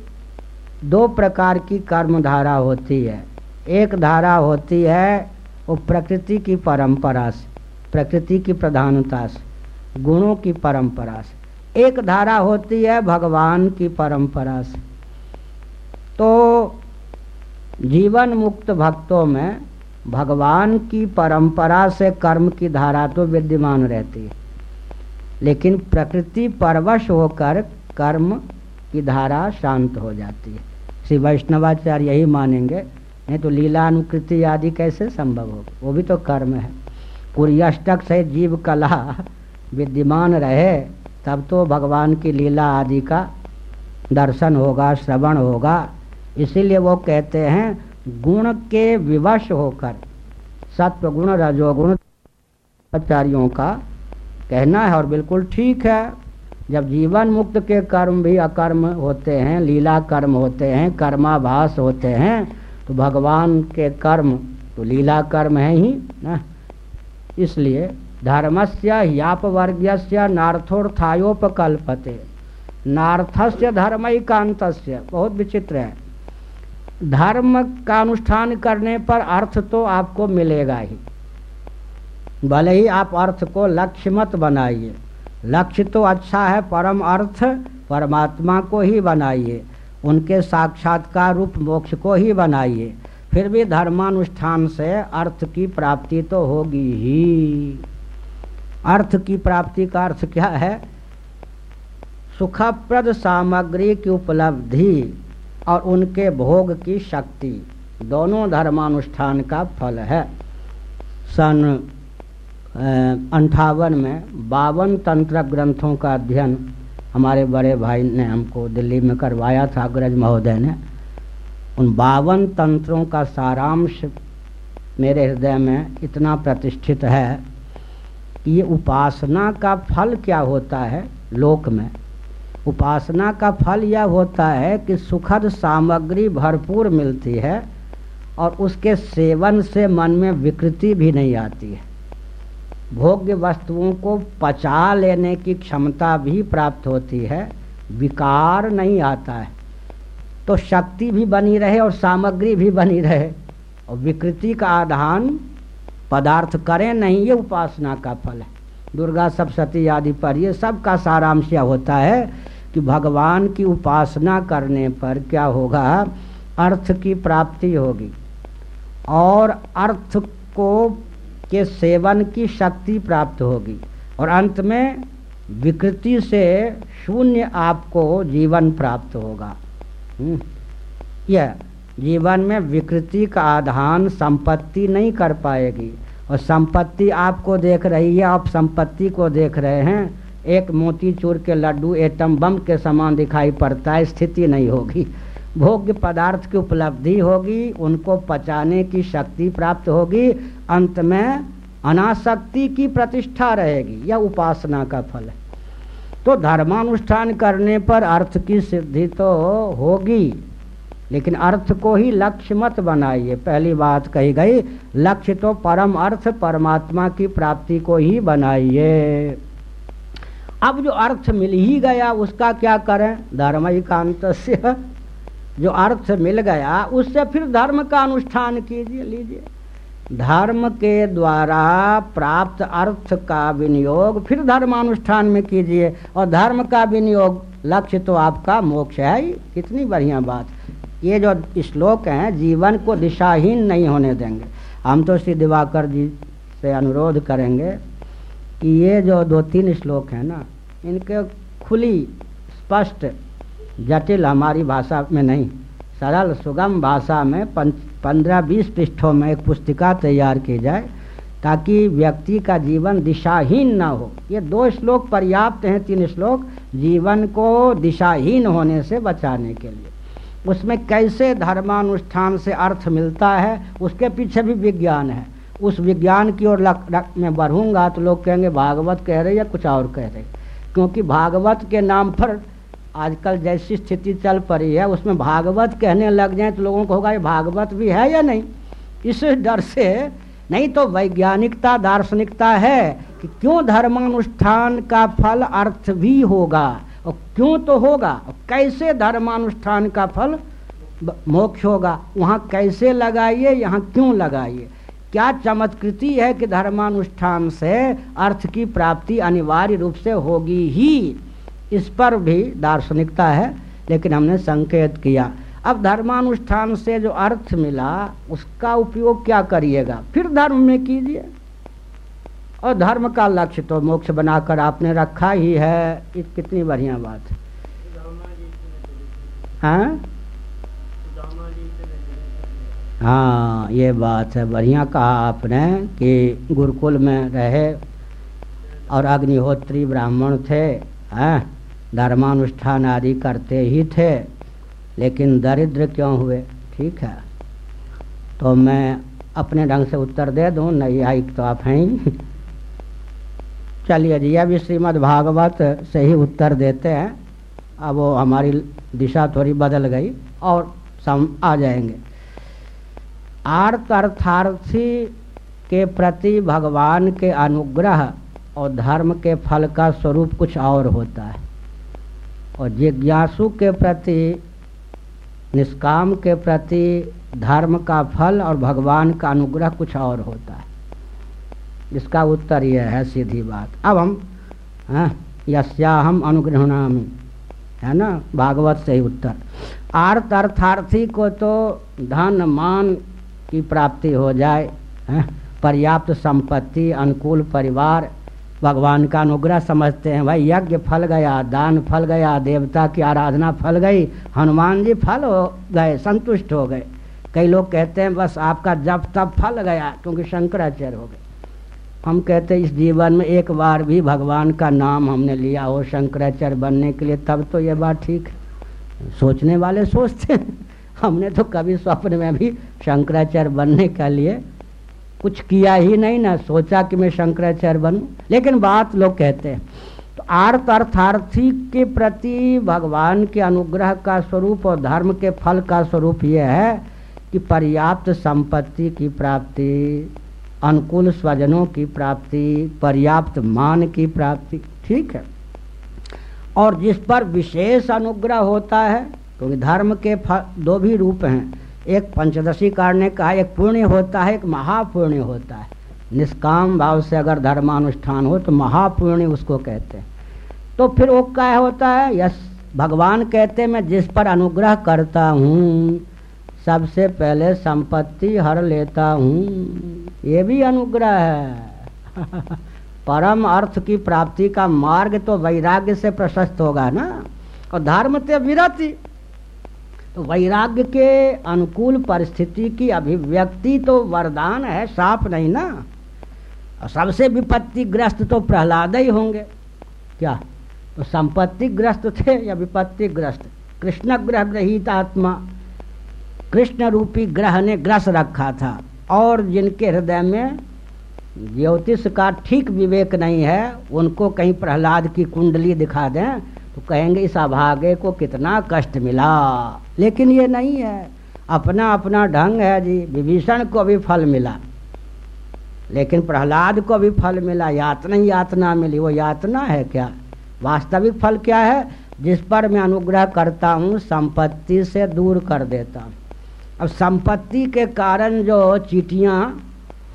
दो प्रकार की कर्मधारा होती है। एक धारा होती है वो प्रकृति की परंपरा से, प्रकृति की प्रधानता से, गुणों की परंपरा से। एक धारा होती है भगवान की परंपरा से। तो जीवन मुक्त भक्तों में भगवान की परंपरा से कर्म की धारा तो विद्यमान रहती है। लेकिन प्रकृति परवश होकर कर्म की धारा शांत हो जाती है। श्री वैष्णवाचार्य यही मानेंगे नहीं तो लीला अनुकृति आदि कैसे संभव हो? वो भी तो कर्म है। पूरी अष्टक से जीव कला विद्यमान रहे, तब तो भगवान की लीला आदि का दर्शन होगा, श्रवण होगा। इसीलिए वो कहते हैं, गुण के विवश होकर सत्व गुण रजोगुण आचार्यों का कहना है और बिल्कुल ठीक है। जब जीवन मुक्त के कर्म भी अकर्म होते हैं, लीला कर्म होते हैं, कर्माभास होते हैं तो भगवान के कर्म तो लीला कर्म है ही, ना? इसलिए धर्मस्य यापवर्ग्य नार्थोर्थायोपकल्पते। नार्थस्य धर्मैकांतस्य बहुत विचित्र है। धर्म का अनुष्ठान करने पर अर्थ तो आपको मिलेगा ही। भले ही आप अर्थ को लक्ष्य मत बनाइए। लक्ष्य तो अच्छा है, परम अर्थ परमात्मा को ही बनाइए। उनके साक्षात्कार रूप मोक्ष को ही बनाइए। फिर भी धर्मानुष्ठान से अर्थ की प्राप्ति तो होगी ही। अर्थ की प्राप्ति का अर्थ क्या है? सुखप्रद सामग्री की उपलब्धि और उनके भोग की शक्ति। दोनों धर्मानुष्ठान का फल है। सन अंठावन में बावन तंत्र ग्रंथों का अध्ययन हमारे बड़े भाई ने हमको दिल्ली में करवाया था, अग्रज महोदय ने। उन बावन तंत्रों का सारांश मेरे हृदय में इतना प्रतिष्ठित है कि ये उपासना का फल क्या होता है लोक में? उपासना का फल यह होता है कि सुखद सामग्री भरपूर मिलती है और उसके सेवन से मन में विकृति भी नहीं आती है। भोग्य वस्तुओं को पचा लेने की क्षमता भी प्राप्त होती है, विकार नहीं आता है। तो शक्ति भी बनी रहे और सामग्री भी बनी रहे। और विकृति का आधान पदार्थ करें, नहीं, ये उपासना का फल है। दुर्गा सप्तती आदि पर ये सब का सारांश होता है कि भगवान की उपासना करने पर क्या होगा? अर्थ की प्राप्ति होगी। और अर्थ को के सेवन की शक्ति प्राप्त होगी। और अंत में विकृति से शून्य आपको जीवन प्राप्त होगा। हम्म। यह जीवन में विकृति का आधान संपत्ति नहीं कर पाएगी। और संपत्ति आपको देख रही है, आप संपत्ति को देख रहे हैं। एक मोतीचूर के लड्डू एटम बम के समान दिखाई पड़ता है, स्थिति नहीं होगी। भोग्य पदार्थ की उपलब्धि होगी, उनको पचाने की शक्ति प्राप्त होगी, अंत में अनाशक्ति की प्रतिष्ठा रहेगी, यह उपासना का फल है। तो धर्मानुष्ठान करने पर अर्थ की सिद्धि तो होगी, लेकिन अर्थ को ही लक्ष्य मत बनाइए। पहली बात कही गई, लक्ष्य तो परम अर्थ, परमात्मा की प्राप्ति को ही बनाइए। अब जो अर्थ मिल ही गया, उसका क्या करें? धर्म एकांत से जो अर्थ मिल गया, उससे फिर धर्म का अनुष्ठान कीजिए, लीजिए। धर्म के द्वारा प्राप्त अर्थ का विनियोग फिर धर्मानुष्ठान में कीजिए, और धर्म का विनियोग लक्ष्य तो आपका मोक्ष है ही। कितनी बढ़िया बात। ये जो श्लोक हैं, जीवन को दिशाहीन नहीं होने देंगे। हम तो श्री दिवाकर जी से अनुरोध करेंगे कि ये जो दो तीन श्लोक हैं ना, इनके खुली, स्पष्ट जटिल हमारी भाषा में नहीं, सरल सुगम भाषा में पंद्रह बीस पृष्ठों में एक पुस्तिका तैयार की जाए, ताकि व्यक्ति का जीवन दिशाहीन ना हो। ये दो श्लोक पर्याप्त हैं, तीन श्लोक जीवन को दिशाहीन होने से बचाने के लिए। उसमें कैसे धर्मानुष्ठान से अर्थ मिलता है, उसके पीछे भी विज्ञान है। उस विज्ञान की ओर लक मैं बढ़ूँगा तो लोग कहेंगे, भागवत कह रहे या कुछ और कह रहे क्योंकि भागवत के नाम पर आजकल जैसी स्थिति चल पड़ी है, उसमें भागवत कहने लग जाए तो लोगों को होगा, ये भागवत भी है या नहीं? इस डर से नहीं तो वैज्ञानिकता, दार्शनिकता है कि क्यों धर्मानुष्ठान का फल अर्थ भी होगा और क्यों तो होगा? और कैसे धर्मानुष्ठान का फल मोक्ष होगा? वहाँ कैसे लगाइए, यहाँ क्यों लगाइए? क्या चमत्कृति है कि धर्मानुष्ठान से अर्थ की प्राप्ति अनिवार्य रूप से होगी ही। इस पर भी दार्शनिकता है, लेकिन हमने संकेत किया। अब धर्मानुष्ठान से जो अर्थ मिला, उसका उपयोग क्या करिएगा? फिर धर्म में कीजिए। और धर्म का लक्ष्य तो मोक्ष बनाकर आपने रखा ही है। ये कितनी बढ़िया बात है। हाँ? हाँ ये बात है। बढ़िया कहा आपने कि गुरुकुल में रहे और अग्निहोत्री ब्राह्मण थे, हैं? धर्मानुष्ठान आदि करते ही थे, लेकिन दरिद्र क्यों हुए? ठीक है। तो मैं अपने ढंग से उत्तर दे दूँ? नहीं आई तो आप हैं चलिए जी अभी श्रीमद् भागवत से ही उत्तर देते हैं। अब वो हमारी दिशा थोड़ी बदल गई और सम आ जाएँगे। आर्थ अर्थार्थी के प्रति भगवान के अनुग्रह और धर्म के फल का स्वरूप कुछ और होता है। और जिज्ञासु के प्रति, निष्काम के प्रति, धर्म का फल और भगवान का अनुग्रह कुछ और होता है। इसका उत्तर यह है, सीधी बात। अब हम हाँ यस्या हम अनुग्रहणामी है ना? भागवत से ही उत्तर। आर्थ अर्थार्थी को तो धन, मान की प्राप्ति हो जाए, है? पर्याप्त संपत्ति, अनुकूल परिवार भगवान का अनुग्रह समझते हैं। भाई, यज्ञ फल गया, दान फल गया, देवता की आराधना फल गई, हनुमान जी फल हो गए, संतुष्ट हो गए। कई लोग कहते हैं, बस आपका जब तब फल गया, क्योंकि शंकराचार्य हो गए। हम कहते हैं, इस जीवन में एक बार भी भगवान का नाम हमने लिया हो शंकराचार्य बनने के लिए, तब तो ये बात ठीक है। सोचने वाले सोचते हैं। हमने तो कभी स्वप्न में भी शंकराचार्य बनने के लिए कुछ किया ही नहीं, ना सोचा कि मैं शंकराचार्य बनूं। लेकिन बात लोग कहते हैं तो आर्थ अर्थार्थी के प्रति भगवान के अनुग्रह का स्वरूप और धर्म के फल का स्वरूप यह है कि पर्याप्त संपत्ति की प्राप्ति, अनुकूल स्वजनों की प्राप्ति, पर्याप्त मान की प्राप्ति, ठीक है? और जिस पर विशेष अनुग्रह होता है, क्योंकि धर्म के फल दो भी रूप हैं एक पंचदशी कार ने कहा, एक पुण्य होता है, एक महापुण्य होता है। निष्काम भाव से अगर धर्मानुष्ठान हो तो महापुण्य उसको कहते हैं। तो फिर वो क्या होता है? यस, भगवान कहते मैं जिस पर अनुग्रह करता हूँ, सबसे पहले संपत्ति हर लेता हूँ। ये भी अनुग्रह है। (laughs) परम अर्थ की प्राप्ति का मार्ग तो वैराग्य से प्रशस्त होगा ना? और धर्म से विरति। तो वैराग्य के अनुकूल परिस्थिति की अभिव्यक्ति तो वरदान है, साफ़ नहीं ना? और सबसे विपत्ति ग्रस्त तो प्रहलाद ही होंगे। क्या? तो संपत्ति ग्रस्त थे या विपत्ति ग्रस्त कृष्ण ग्रह ग्रहित आत्मा, कृष्ण रूपी ग्रह ने ग्रस रखा था। और जिनके हृदय में ज्योतिष का ठीक विवेक नहीं है, उनको कहीं प्रहलाद की कुंडली दिखा दें तो कहेंगे, इस अभागे को कितना कष्ट मिला। लेकिन ये नहीं है। अपना अपना ढंग है जी। विभीषण को भी फल मिला। लेकिन प्रहलाद को भी फल मिला। यातना ही यातना मिली। वो यातना है क्या? वास्तविक फल क्या है? जिस पर मैं अनुग्रह करता हूँ, संपत्ति से दूर कर देता हूँ। अब संपत्ति के कारण जो चीटियाँ,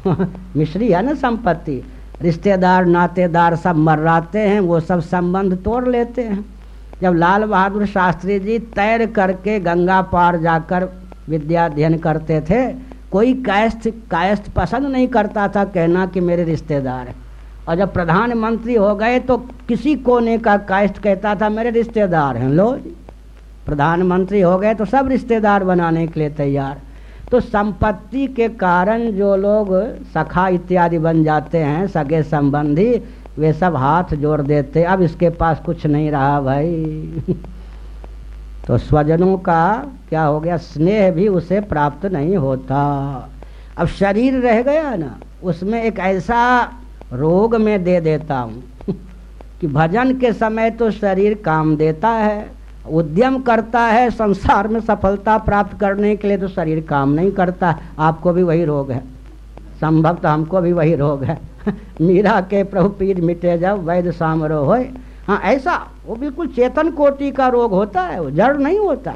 (laughs) मिश्री है ना संपत्ति? रिश्तेदार, नातेदार सब मर्राते हैं, वो सब संबंध तोड़ लेते हैं। जब लाल बहादुर शास्त्री जी तैर करके गंगा पार जाकर विद्या अध्ययन करते थे, कोई कायस्थ कायस्थ पसंद नहीं करता था कहना कि मेरे रिश्तेदार हैं। और जब प्रधानमंत्री हो गए तो किसी कोने का कायस्थ कहता था, मेरे रिश्तेदार हैं, लो प्रधानमंत्री हो गए तो सब रिश्तेदार बनाने के लिए तैयार। तो संपत्ति के कारण जो लोग सखा इत्यादि बन जाते हैं, सगे संबंधी, वे सब हाथ जोड़ देते। अब इसके पास कुछ नहीं रहा भाई। (laughs) तो स्वजनों का क्या हो गया? स्नेह भी उसे प्राप्त नहीं होता। अब शरीर रह गया ना, उसमें एक ऐसा रोग में दे देता हूँ (laughs) कि भजन के समय तो शरीर काम देता है। उद्यम करता है, संसार में सफलता प्राप्त करने के लिए तो शरीर काम नहीं करता, आपको भी वही रोग है। संभव तो हमको भी वही रोग है। (laughs) मीरा के प्रभु पीर मिटे जब वैद्य सामरो हो हाँ ऐसा, वो बिल्कुल चेतन कोटि का रोग होता है, वो जड़ नहीं होता।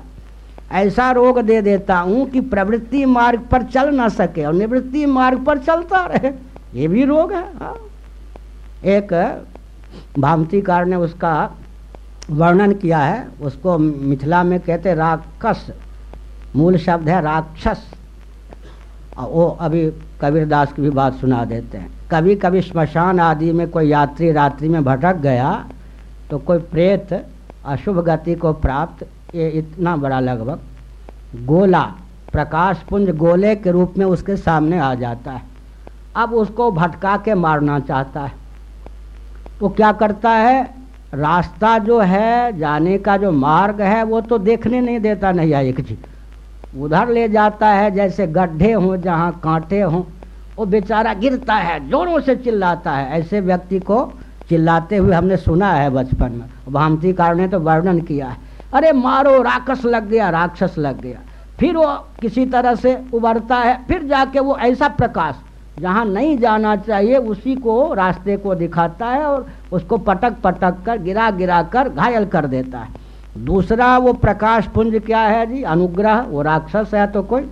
ऐसा रोग दे देता हूँ कि प्रवृत्ति मार्ग पर चल ना सके और निवृत्ति मार्ग पर चलता रहे। ये भी रोग है हाँ। एक भामतीकार ने उसका वर्णन किया है, उसको मिथिला में कहते राक्षस। मूल शब्द है राक्षस। और वो अभी कबीरदास की भी बात सुना देते हैं। कभी कभी श्मशान आदि में कोई यात्री रात्रि में भटक गया तो कोई प्रेत अशुभ गति को प्राप्त, ये इतना बड़ा लगभग गोला प्रकाश पुंज गोले के रूप में उसके सामने आ जाता है। अब उसको भटका के मारना चाहता है। तो क्या करता है? रास्ता जो है, जाने का जो मार्ग है, वो तो देखने नहीं देता नहीं एक चीज़ उधर ले जाता है, जैसे गड्ढे हों, जहाँ कांटे हों, वो बेचारा गिरता है, जोरों से चिल्लाता है। ऐसे व्यक्ति को चिल्लाते हुए हमने सुना है बचपन में। भामतीकार ने तो वर्णन किया है। अरे मारो, राक्षस लग गया, राक्षस लग गया। फिर वो किसी तरह से उबरता है, फिर जाके वो ऐसा प्रकाश जहाँ नहीं जाना चाहिए, उसी को रास्ते को दिखाता है और उसको पटक पटक कर गिरा गिरा कर, घायल कर देता है। दूसरा वो प्रकाश पुंज क्या है जी? अनुग्रह। वो राक्षस है तो कोई।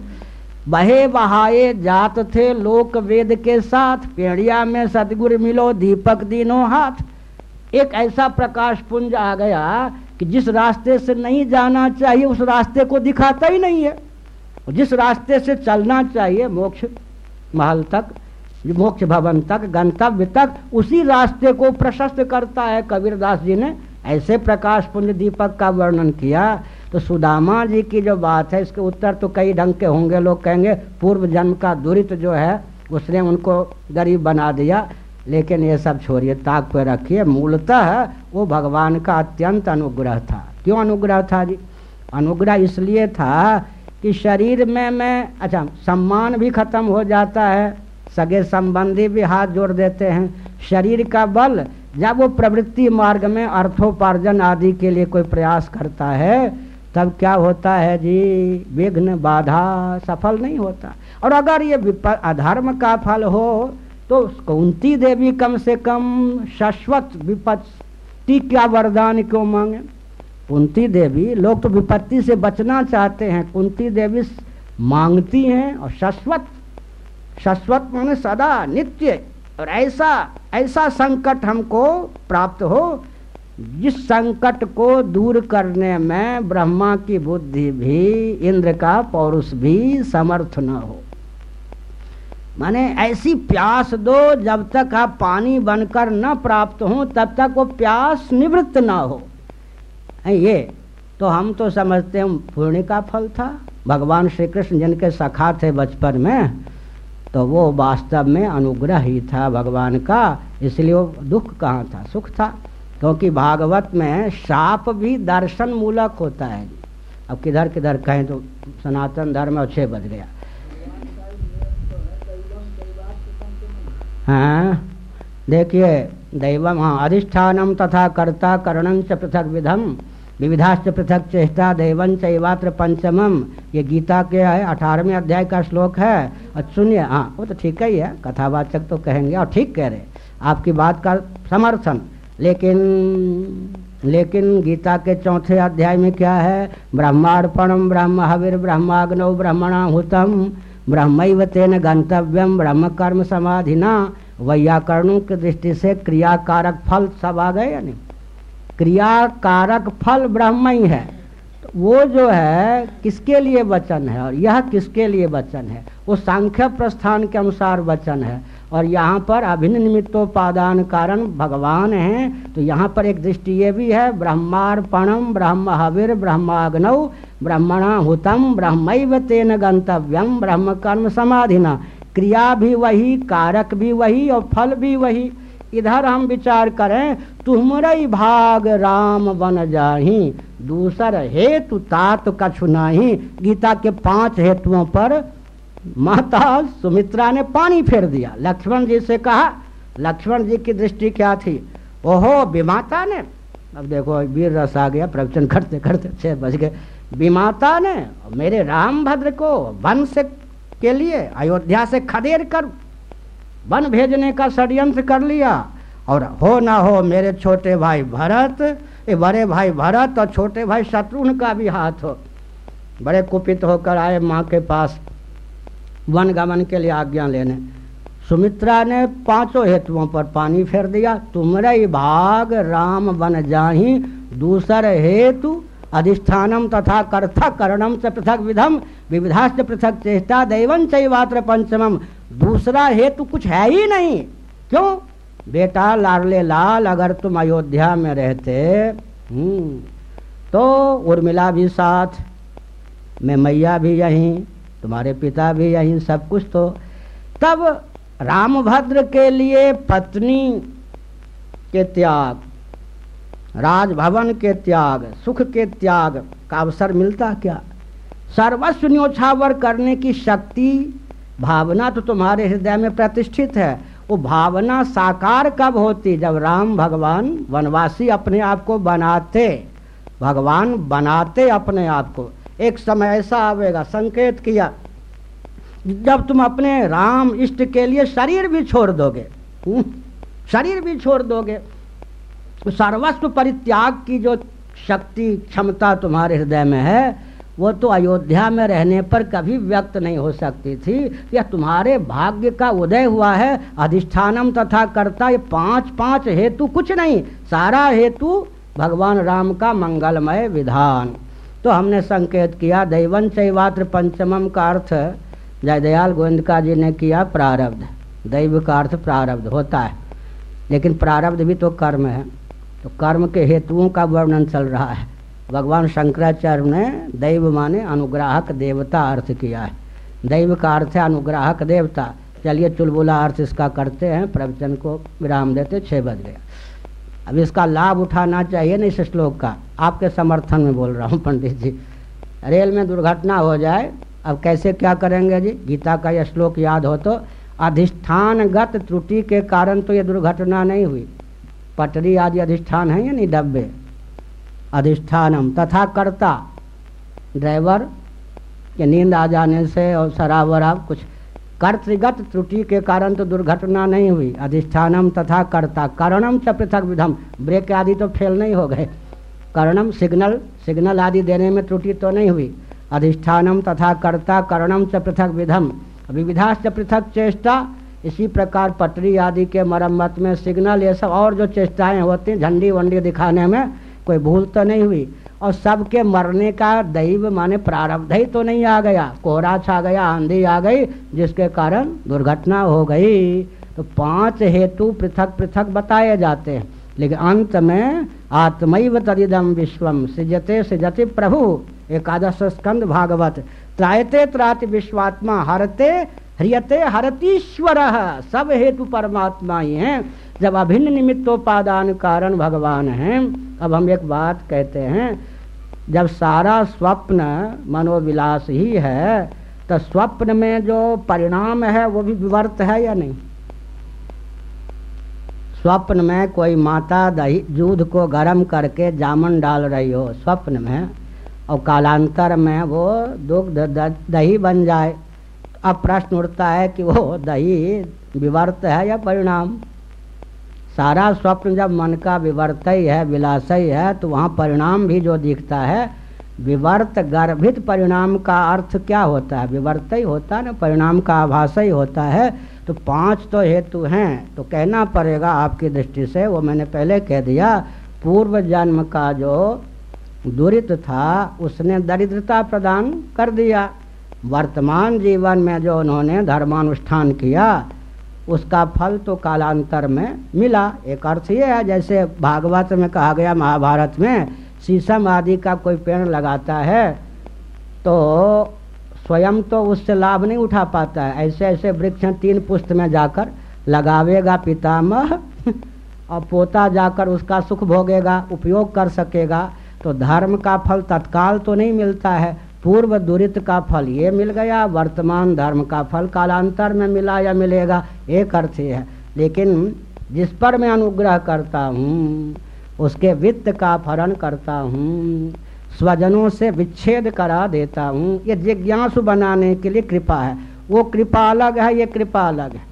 बहे बहाए जात थे लोक वेद के साथ, पेड़िया में सदगुरु मिलो, दीपक दिनों हाथ। एक ऐसा प्रकाश पुंज आ गया कि जिस रास्ते से नहीं जाना चाहिए, उस रास्ते को दिखाता ही नहीं है। जिस रास्ते से चलना चाहिए, मोक्ष महल तक मोक्ष भवन तक, गंतव्य तक, उसी रास्ते को प्रशस्त करता है कबीरदास जी ने। ऐसे प्रकाश पुंज दीपक का वर्णन किया। तो सुदामा जी की जो बात है, इसके उत्तर तो कई ढंग के होंगे, लोग कहेंगे, पूर्व जन्म का दुरित जो है, उसने उनको गरीब बना दिया। लेकिन ये सब छोड़िए, ताक पे रखिए। मूलतः वो भगवान का अत्यंत अनुग्रह था। क्यों अनुग्रह था जी? अनुग्रह इसलिए था कि शरीर में मैं अच्छा सम्मान भी खत्म हो जाता है। सगे संबंधी भी हाथ जोड़ देते हैं। शरीर का बल, जब वो प्रवृत्ति मार्ग में अर्थोपार्जन आदि के लिए कोई प्रयास करता है, तब क्या होता है जी? विघ्न बाधा सफल नहीं होता। और अगर ये अधर्म का फल हो तो कुंती देवी कम से कम शाश्वत विपत्ति क्या वरदान क्यों मांगे? कुंती देवी, लोग तो विपत्ति से बचना चाहते हैं। कुंती देवी मांगती हैं और शाश्वत शाश्वत माने सदा नित्य। और ऐसा ऐसा संकट हमको प्राप्त हो, जिस संकट को दूर करने में ब्रह्मा की बुद्धि भी, इंद्र का पौरुष भी समर्थ न हो। माने ऐसी प्यास दो, जब तक आप पानी बनकर न प्राप्त हो, तब तक वो प्यास निवृत्त न हो। ये। तो हम तो समझते हैं पुण्य का फल था। भगवान श्री कृष्ण जिनके सखा थे बचपन में तो वो वास्तव में अनुग्रह ही था भगवान का। इसलिए वो दुख कहाँ था? सुख था। क्योंकि भागवत में साप भी दर्शन मूलक होता है। अब किधर किधर कहें तो सनातन धर्म और छः बज गया। हाँ देखिए, दैवम हाँ अधिष्ठानम तथा कर्ता करणं च पृथक विधम विविधाश्च पृथक चेष्टा दैवन चैवात्र पंचमम ये गीता के है, अठारहवें अध्याय का श्लोक है। और सुनिए हाँ वो तो ठीक ही है, कथावाचक तो कहेंगे, और ठीक कह रहे आपकी बात का समर्थन। लेकिन लेकिन गीता के चौथे अध्याय में क्या है? ब्रह्मार्पणम ब्रह्म हविर ब्रह्माग्नौ ब्रह्मणा हुतम ब्रह्म तेन गंतव्यम ब्रह्म कर्म समाधिना वैयाकरणों की दृष्टि से क्रियाकारक फल सब आ गए या नहीं? क्रियाकारक फल ब्रह्म ही। है तो वो जो है, किसके लिए वचन है? और यह किसके लिए वचन है? वो सांख्य प्रस्थान के अनुसार वचन है। और यहाँ पर अभिन्न निमित्तोपादान कारण भगवान हैं तो यहाँ पर एक दृष्टि ये भी है ब्रह्मार्पणम ब्रह्म हविर ब्रह्माग्नौ ब्रह्मणा हुतम ब्रह्म तेन गंतव्यम ब्रह्म कर्म समाधिना। क्रिया भी वही, कारक भी वही और फल भी वही। इधर हम विचार करें, तुमरई भाग राम बन जाही, दूसर हेतु तात कछु नाही। गीता के पाँच हेतुओं पर माता सुमित्रा ने पानी फेर दिया। लक्ष्मण जी से कहा, लक्ष्मण जी की दृष्टि क्या थी? ओहो, विमाता ने, अब देखो, वीर रस आ गया, प्रवचन करते करते छह बज गए। विमाता ने, मेरे राम भद्र को से के लिए अयोध्या से खदेड़ कर। वन भेजने का षड्यंत्र कर लिया। और हो ना हो, मेरे छोटे भाई भरत ए बड़े भाई भरत और छोटे भाई शत्रुघ्न का भी हाथ हो। बड़े कुपित होकर आए माँ के पास, वन गमन के लिए आज्ञा लेने। सुमित्रा ने पाँचों हेतुओं पर पानी फेर दिया। तुमरे भाग, राम बन जाही, दूसर हेतु, अधिष्ठानम तथा कर्थ करणम से पृथक विधम, विविधाश्च पृथक चेष्टा दैवन चैवात्र पंचमम। दूसरा हेतु कुछ है ही नहीं। क्यों? बेटा लाडले लाल अगर तुम अयोध्या में रहते हम्म, तो उर्मिला भी साथ मैं मैया भी यहीं तुम्हारे पिता भी यहीं सब कुछ तो। तब रामभद्र के लिए पत्नी के त्याग राजभवन के त्याग सुख के त्याग का अवसर मिलता क्या? सर्वस्व न्योछावर करने की शक्ति भावना तो तुम्हारे हृदय में प्रतिष्ठित है। वो भावना साकार कब होती? जब राम भगवान वनवासी अपने आप को बनाते। भगवान बनाते अपने आप को। एक समय ऐसा आवेगा संकेत किया जब तुम अपने राम इष्ट के लिए शरीर भी छोड़ दोगे। हम्म, शरीर भी छोड़ दोगे। सर्वस्व परित्याग की जो शक्ति क्षमता तुम्हारे हृदय में है वो तो अयोध्या में रहने पर कभी व्यक्त नहीं हो सकती थी यह तुम्हारे भाग्य का उदय हुआ है। अधिष्ठानम तथा कर्ता, ये पाँच पाँच हेतु कुछ नहीं, सारा हेतु भगवान राम का मंगलमय विधान। तो हमने संकेत किया दैवन चैवात्र पंचमम का अर्थ, जयदयाल गोविंदका जी ने किया प्रारब्ध। दैव का अर्थ प्रारब्ध होता है। लेकिन प्रारब्ध भी तो कर्म है। तो कर्म के हेतुओं का वर्णन चल रहा है। भगवान शंकराचार्य ने दैव माने अनुग्राहक देवता अर्थ किया है। दैव का अर्थ है अनुग्राहक देवता। चलिए चुलबुला अर्थ इसका करते हैं। प्रवचन को विराम देते छः बज गया। अब इसका लाभ उठाना चाहिए ना इस श्लोक का। आपके समर्थन में बोल रहा हूँ, पंडित जी। रेल में दुर्घटना हो जाए, अब कैसे क्या करेंगे जी? गीता का यह श्लोक याद हो तो अधिष्ठानगत त्रुटि के कारण तो ये दुर्घटना नहीं हुई। पटरी आदि अधिष्ठान है या नहीं? डब्बे। अधिष्ठानम। तथा कर्ता, ड्राइवर के नींद आ जाने से और शराब वराब कुछ कर्तगत त्रुटि के कारण तो दुर्घटना नहीं हुई। अधिष्ठानम तथा कर्ता, करणम च पृथक विधम। ब्रेक आदि तो फेल नहीं हो गए। करणम, सिग्नल सिग्नल आदि देने में त्रुटि तो नहीं हुई। अधिष्ठानम तथा कर्ता, करणम च पृथक विधम। विविधाश्च पृथक चेष्टा। इसी प्रकार पटरी आदि के मरम्मत में सिग्नल, ये सब और जो चेष्टाएँ होती झंडी वंडी दिखाने में कोई भूल तो नहीं हुई। और सबके मरने का दैव माने प्रारब्ध ही तो नहीं आ गया। कोहरा छा गया, आंधी आ गई, जिसके कारण दुर्घटना हो गई। तो पाँच हेतु पृथक पृथक बताए जाते हैं। लेकिन अंत में आत्मैव तदिदम विश्वम सृजते सृजति प्रभु। एकादश स्कंद भागवत। त्रायते त्राति विश्वात्मा हरते, ह्रियते हरतीश्वर। सब हेतु परमात्मा ही हैं। जब अभिन्न निमित्तोपादान कारण भगवान हैं, अब हम एक बात कहते हैं, जब सारा स्वप्न मनोविलास ही है तो स्वप्न में जो परिणाम है, वो भी विवर्त है या नहीं? स्वप्न में कोई माता दही, दूध को गर्म करके जामन डाल रही हो, स्वप्न में, और कालांतर में वो दुग्ध दही बन जाए, अब प्रश्न उठता है कि वो दही विवर्त है या परिणाम? सारा स्वप्न जब मन का विवर्त ही है, विलास ही तो वहाँ परिणाम भी जो दिखता है, विवर्त गर्भित परिणाम का अर्थ क्या होता है? विवर्त ही होता है ना, परिणाम का आभास ही होता है। तो पाँच तो हेतु हैं तो कहना पड़ेगा आपकी दृष्टि से, वो मैंने पहले कह दिया, पूर्व जन्म का जो दुरित था, उसने दरिद्रता प्रदान कर दिया। वर्तमान जीवन में जो उन्होंने धर्मानुष्ठान किया उसका फल तो कालांतर में मिला। एक अर्थ ये है, जैसे भागवत में कहा गया, महाभारत में शीशम आदि का कोई पेड़ लगाता है तो स्वयं तो उससे लाभ नहीं उठा पाता है। ऐसे ऐसे वृक्ष तीन पुस्त में जाकर लगावेगा पितामह, और पोता जाकर उसका सुख भोगेगा, उपयोग कर सकेगा। तो धर्म का फल तत्काल तो नहीं मिलता है। पूर्व दुरित का फल ये मिल गया, वर्तमान धर्म का फल कालांतर में मिला या मिलेगा, एक अर्थ है। लेकिन जिस पर मैं अनुग्रह करता हूँ, उसके वित्त का फरण करता हूँ, स्वजनों से विच्छेद करा देता हूँ, ये जिज्ञासु बनाने के लिए कृपा है। वो कृपा अलग है, ये कृपा अलग है।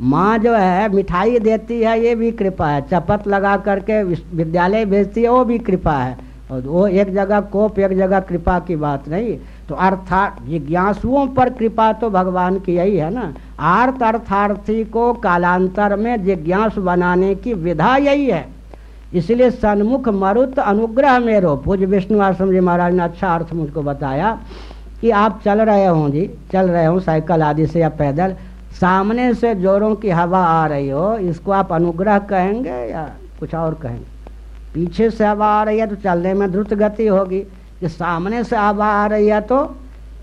माँ जो है, मिठाई देती है, ये भी कृपा है। चपत लगा करके विद्यालय भेजती है, वो भी कृपा है। और वो एक जगह कोप, एक जगह कृपा की बात नहीं। तो अर्थात जिज्ञासुओं पर कृपा तो भगवान की यही है ना। आर्थ अर्थार्थी को कालांतर में जिज्ञास बनाने की विधा यही है। इसलिए सन्मुख मरुत अनुग्रह मेरो। पूज विष्णु आश्रम जी महाराज ने अच्छा अर्थ मुझको बताया कि आप चल रहे हों जी, चल रहे हो साइकिल आदि से या पैदल। सामने से जोरों की हवा आ रही हो, इसको आप अनुग्रह कहेंगे या कुछ और कहेंगे? पीछे से हवा आ रही है तो चलने में द्रुत गति होगी। कि सामने से हवा आ रही है तो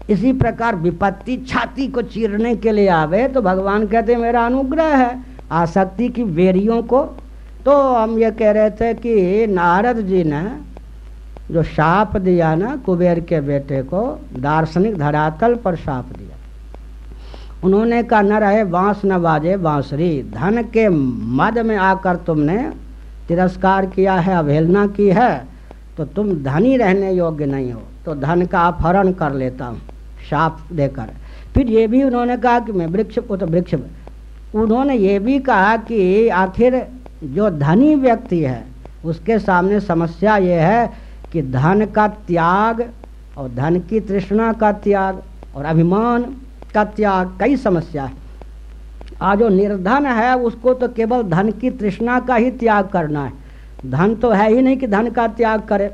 इसी प्रकार विपत्ति छाती को चीरने के लिए आवे तो भगवान कहते मेरा अनुग्रह है। आसक्ति की वेरियों को तो हम ये कह रहे थे कि नारद जी ने जो शाप दिया ना कुबेर के बेटे को, दार्शनिक धरातल पर शाप दिया। उन्होंने कहा, न रहे, बाँस न बाजे बांसुरी, धन के मद में आकर तुमने तिरस्कार किया है, अवहेलना की है तो तुम धनी रहने योग्य नहीं हो। तो धन का अपहरण कर लेता हूँ, शाप देकर। फिर ये भी उन्होंने कहा कि मैं वृक्ष तो वृक्ष, उन्होंने ये भी कहा कि आखिर जो धनी व्यक्ति है, उसके सामने समस्या ये है कि धन का त्याग और धन की तृष्णा का त्याग और अभिमान का त्याग, कई समस्या है। आज जो निर्धन है, उसको तो केवल धन की तृष्णा का ही त्याग करना है। धन तो है ही नहीं कि धन का त्याग करे।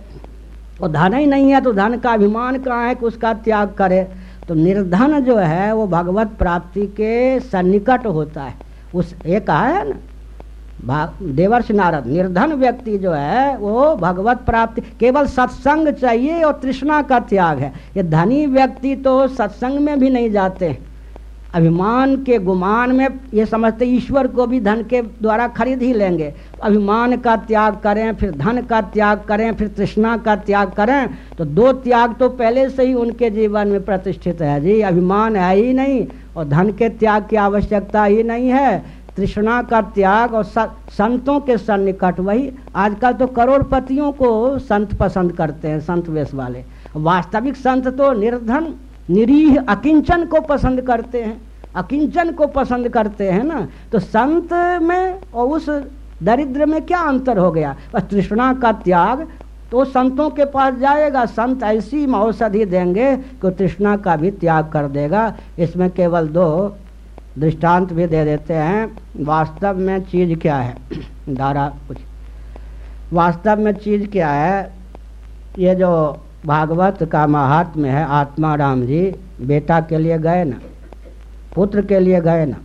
और धन ही नहीं है तो धन का अभिमान कहाँ है कि उसका त्याग करे? तो निर्धन जो है, वो भगवत प्राप्ति के सन्निकट होता है। उस ये कहा है ना? देवर्ष नारद, निर्धन व्यक्ति जो है, वो भगवत प्राप्ति, केवल सत्संग चाहिए और तृष्णा का त्याग है। ये धनी व्यक्ति तो सत्संग में भी नहीं जाते। हैं अभिमान के गुमान में ये समझते ईश्वर को भी धन के द्वारा खरीद ही लेंगे। अभिमान का त्याग करें, फिर धन का त्याग करें, फिर तृष्णा का त्याग करें तो दो त्याग तो पहले से ही उनके जीवन में प्रतिष्ठित है। जी, अभिमान है ही नहीं, और धन के त्याग की आवश्यकता ही नहीं है। तृष्णा का त्याग और संतों के सन्निकट, वही आजकल तो करोड़पतियों को संत पसंद करते हैं, संत वेश वाले। वास्तविक संत तो निर्धन निरीह अकिंचन को पसंद करते हैं। अकिंचन को पसंद करते हैं ना? तो संत में और उस दरिद्र में क्या अंतर हो गया? बस तृष्णा का त्याग तो संतों के पास जाएगा। संत ऐसी औषधि देंगे कि तृष्णा का भी त्याग कर देगा। इसमें केवल दो दृष्टांत भी दे देते हैं। वास्तव में चीज़ क्या है? (clears throat) धारा कुछ। वास्तव में चीज़ क्या है? ये जो भागवत का महात्म है आत्मा राम जी, बेटा के लिए गए ना, पुत्र के लिए गए ना,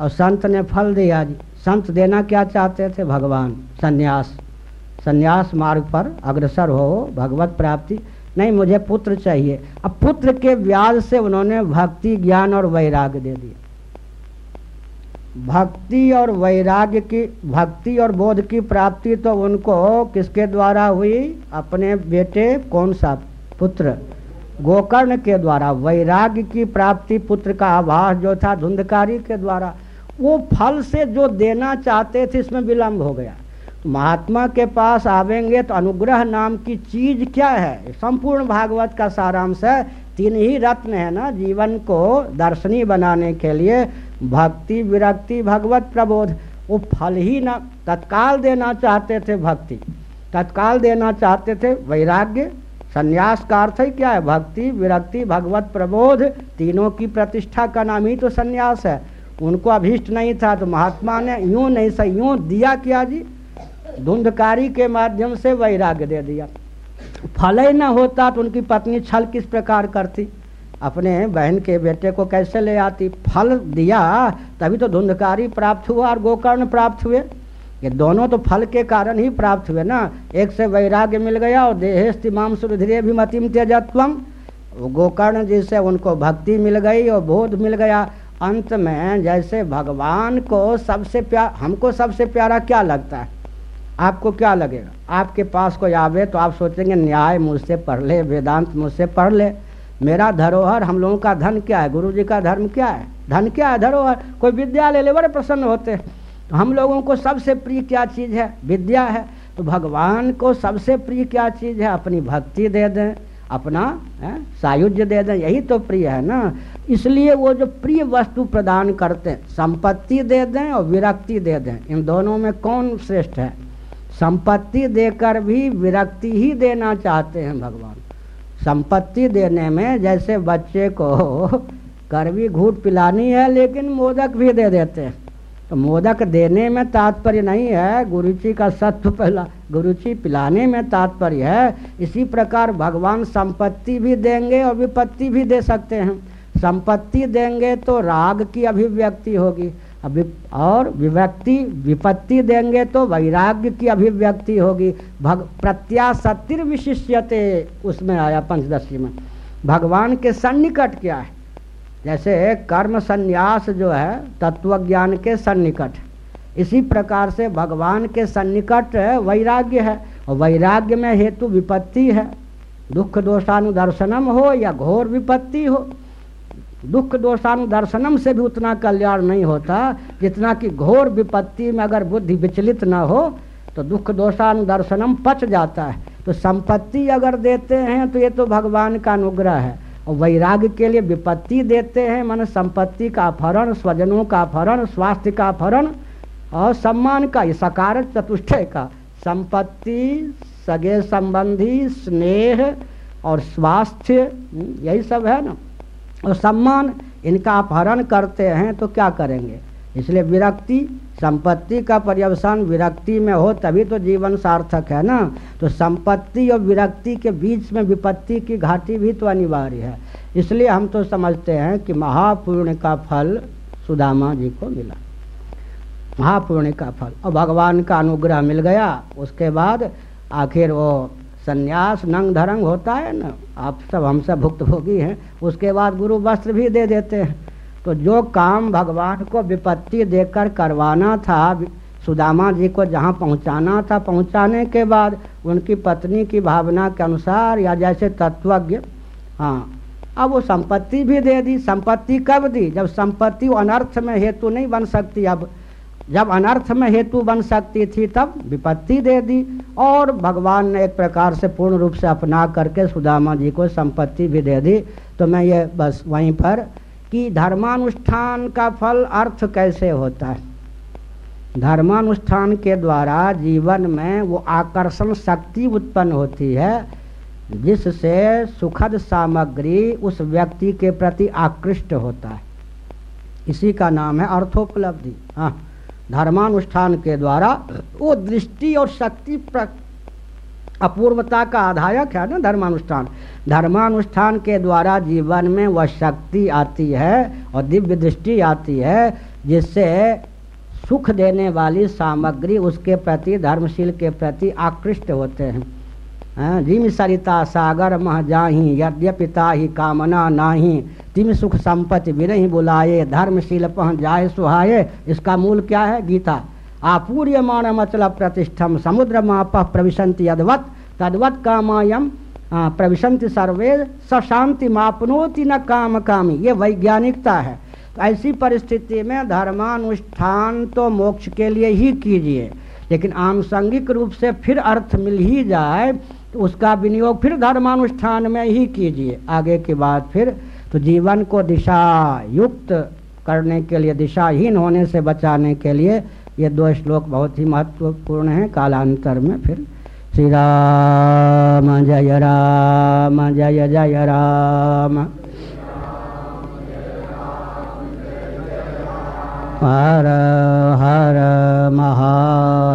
और संत ने फल दिया जी। संत देना क्या चाहते थे भगवान? सन्यास। सन्यास मार्ग पर अग्रसर हो भगवत प्राप्ति। नहीं, मुझे पुत्र चाहिए। अब पुत्र के व्याज से उन्होंने भक्ति, ज्ञान और वैराग्य दे दिया भक्ति और वैराग्य की, भक्ति और बोध की प्राप्ति तो उनको किसके द्वारा हुई? अपने बेटे कौन सा पुत्र? गोकर्ण के द्वारा। वैराग्य की प्राप्ति पुत्र का आभास जो था धुंधकारी के द्वारा, वो फल से जो देना चाहते थे इसमें विलंब हो गया। महात्मा के पास आवेंगे तो अनुग्रह नाम की चीज़ क्या है? संपूर्ण भागवत का सारांश है। तीन ही रत्न है ना, जीवन को दर्शनी बनाने के लिए भक्ति विरक्ति भगवत प्रबोध, वो फल ही ना, तत्काल देना चाहते थे भक्ति। तत्काल देना चाहते थे वैराग्य, संन्यास का अर्थ ही क्या है? भक्ति विरक्ति भगवत प्रबोध, तीनों की प्रतिष्ठा का नाम ही तो संन्यास है। उनको अभीष्ट नहीं था तो महात्मा ने यूँ नहीं सही, यूँ दिया क्या जी? धुंधकारी के माध्यम से वैराग्य दे दिया। फल ही ना होता तो उनकी पत्नी छल किस प्रकार करती? अपने बहन के बेटे को कैसे ले आती? फल दिया, तभी तो धुंधकारी प्राप्त हुआ और गोकर्ण प्राप्त हुए। ये दोनों तो फल के कारण ही प्राप्त हुए ना। एक से वैराग्य मिल गया और देहेस्तिमाम सुरधीरे भी मतिम तेजत्वम गोकर्ण जी से उनको भक्ति मिल गई और बोध मिल गया। अंत में जैसे भगवान को सबसे प्यार हमको सबसे प्यारा क्या लगता है? आपको क्या लगेगा? आपके पास कोई आवे तो आप सोचेंगे, न्याय मुझसे पढ़ ले, वेदांत मुझसे पढ़ ले। मेरा धरोहर हम लोगों का धन क्या है? गुरु जी का धर्म क्या है? धन क्या है धरोहर? कोई विद्या ले ले, बड़े प्रसन्न होते हैं। तो हम लोगों को सबसे प्रिय क्या चीज़ है? विद्या है। तो भगवान को सबसे प्रिय क्या चीज़ है? अपनी भक्ति दे दें, अपना सायुज्य दे दें, यही तो प्रिय है ना? इसलिए वो जो प्रिय वस्तु प्रदान करते हैं, संपत्ति दे दें और विरक्ति दे दें। इन दोनों में कौन श्रेष्ठ है? संपत्ति देकर भी विरक्ति ही देना चाहते हैं भगवान। संपत्ति देने में जैसे बच्चे को करवी घूट पिलानी है, लेकिन मोदक भी दे देते हैं। तो मोदक देने में तात्पर्य नहीं है गुरुचि का सत्व पहला गुरुचि पिलाने में तात्पर्य है। इसी प्रकार भगवान संपत्ति भी देंगे और विपत्ति भी दे सकते हैं। संपत्ति देंगे तो राग की अभिव्यक्ति होगी। और विभक्ति, विपत्ति देंगे तो वैराग्य की अभिव्यक्ति होगी। भग प्रत्याशतिर विशिष्यते, उसमें आया पंचदशी में। भगवान के सन्निकट क्या है? जैसे कर्म संन्यास जो है तत्व ज्ञान के सन्निकट। इसी प्रकार से भगवान के सन्निकट वैराग्य है, और वैराग्य में हेतु विपत्ति है। दुख दोषानुदर्शनम हो या घोर विपत्ति हो दुख दोषानुदर्शनम से भी उतना कल्याण नहीं होता, जितना कि घोर विपत्ति में अगर बुद्धि विचलित न हो तो दुख दोषानुदर्शनम पच जाता है। तो संपत्ति अगर देते हैं तो ये तो भगवान का अनुग्रह है। और वैराग्य के लिए विपत्ति देते हैं, मन संपत्ति का अपहरण, स्वजनों का अपहरण, स्वास्थ्य का अपहरण और सम्मान का सकार चतुष्टय का। संपत्ति, सगे संबंधी, स्नेह और स्वास्थ्य यही सब है ना। और सम्मान इनका अपहरण करते हैं तो क्या करेंगे? इसलिए विरक्ति, संपत्ति का पर्यवसान विरक्ति में हो, तभी तो जीवन सार्थक है ना? तो संपत्ति और विरक्ति के बीच में विपत्ति की घाटी भी तो अनिवार्य है। इसलिए हम तो समझते हैं कि महापूर्ण का फल सुदामा जी को मिला। महापूर्ण का फल। और भगवान का अनुग्रह मिल गया। उसके बाद आखिर वो संन्यास नंग धरंग होता है ना, आप सब, हम सब भुक्तभोगी हैं, उसके बाद गुरु वस्त्र भी दे देते हैं। तो जो काम भगवान को विपत्ति देकर करवाना था, सुदामा जी को जहाँ पहुँचाना था, पहुँचाने के बाद उनकी पत्नी की भावना के अनुसार या जैसे तत्वज्ञ हाँ अब वो संपत्ति भी दे दी। संपत्ति कब दी? जब संपत्ति अनर्थ में हेतु नहीं बन सकती। अब जब अनर्थ में हेतु बन सकती थी, तब विपत्ति दे दी और भगवान ने एक प्रकार से पूर्ण रूप से अपना करके सुदामा जी को संपत्ति भी दे दी। तो मैं ये बस वहीं पर कि धर्मानुष्ठान का फल अर्थ कैसे होता है? धर्मानुष्ठान के द्वारा जीवन में वो आकर्षण शक्ति उत्पन्न होती है, जिससे सुखद सामग्री उस व्यक्ति के प्रति आकृष्ट होता है। इसी का नाम है अर्थोपलब्धि। हाँ धर्मानुष्ठान के द्वारा वो दृष्टि और शक्ति अपूर्वता का आधायक है ना धर्मानुष्ठान। धर्मानुष्ठान के द्वारा जीवन में वह शक्ति आती है और दिव्य दृष्टि आती है, जिससे सुख देने वाली सामग्री उसके प्रति, धर्मशील के प्रति आकृष्ट होते हैं। जिम सरिता सागर मह जाही यद्यपिता ही कामना नाही। तिम सुख संपत्ति विरही बुलाए, धर्मशील पह जाए सुहाये इसका मूल क्या है? गीता। आपूर्य मान मतलब प्रतिष्ठम, समुद्र माप प्रविशंति यदवत। तद्वत कामायम प्रविशंति सर्वे सशांति मापनोति न काम कामी ये वैज्ञानिकता है। ऐसी परिस्थिति में धर्मानुष्ठान तो मोक्ष के लिए ही कीजिए। लेकिन आनुषंगिक रूप से फिर अर्थ मिल ही जाए तो उसका विनियोग फिर धर्मानुष्ठान में ही कीजिए। आगे के बाद फिर तो जीवन को दिशा युक्त करने के लिए, दिशाहीन होने से बचाने के लिए ये दो श्लोक बहुत ही महत्वपूर्ण हैं। कालांतर में फिर श्री राम जय राम, जय जय राम। हर हर महादेव।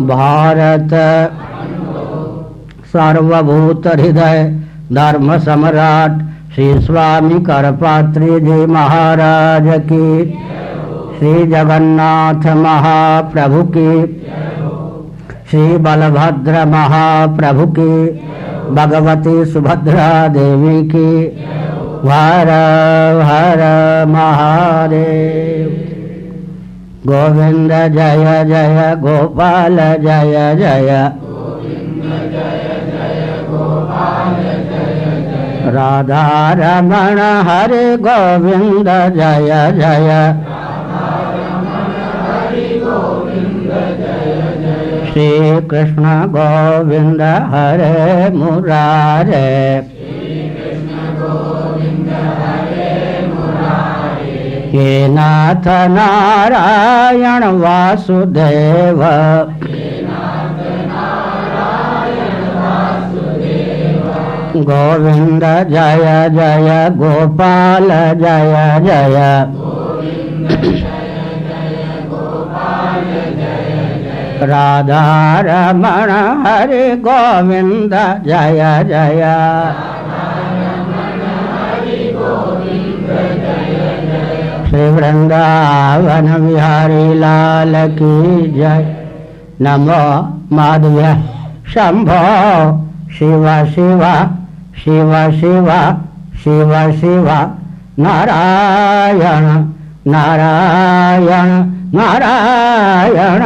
भारत। सर्वभूत हृदय, धर्म सम्राट श्री स्वामी करपात्री जी महाराज की। श्री जगन्नाथ महाप्रभु की। श्री बलभद्र महाप्रभु की। भगवती सुभद्रा देवी की। हर हर महादेव। गोविंद जय जय गोपाल जय जय राधा रमण हरे गोविंद जय जय श्री कृष्ण गोविंद हरे मुरारे। हे नाथ नारायण वासुदेव। गोविंद जय जय, गोपाल जय जय। राधा रमण हरे गोविंद जय जय। श्री वृंदावन बिहारी लाल की जय। नमो माधव्य शंभो शिव शिव शिव शिव शिव शिव नारायण नारायण नारायण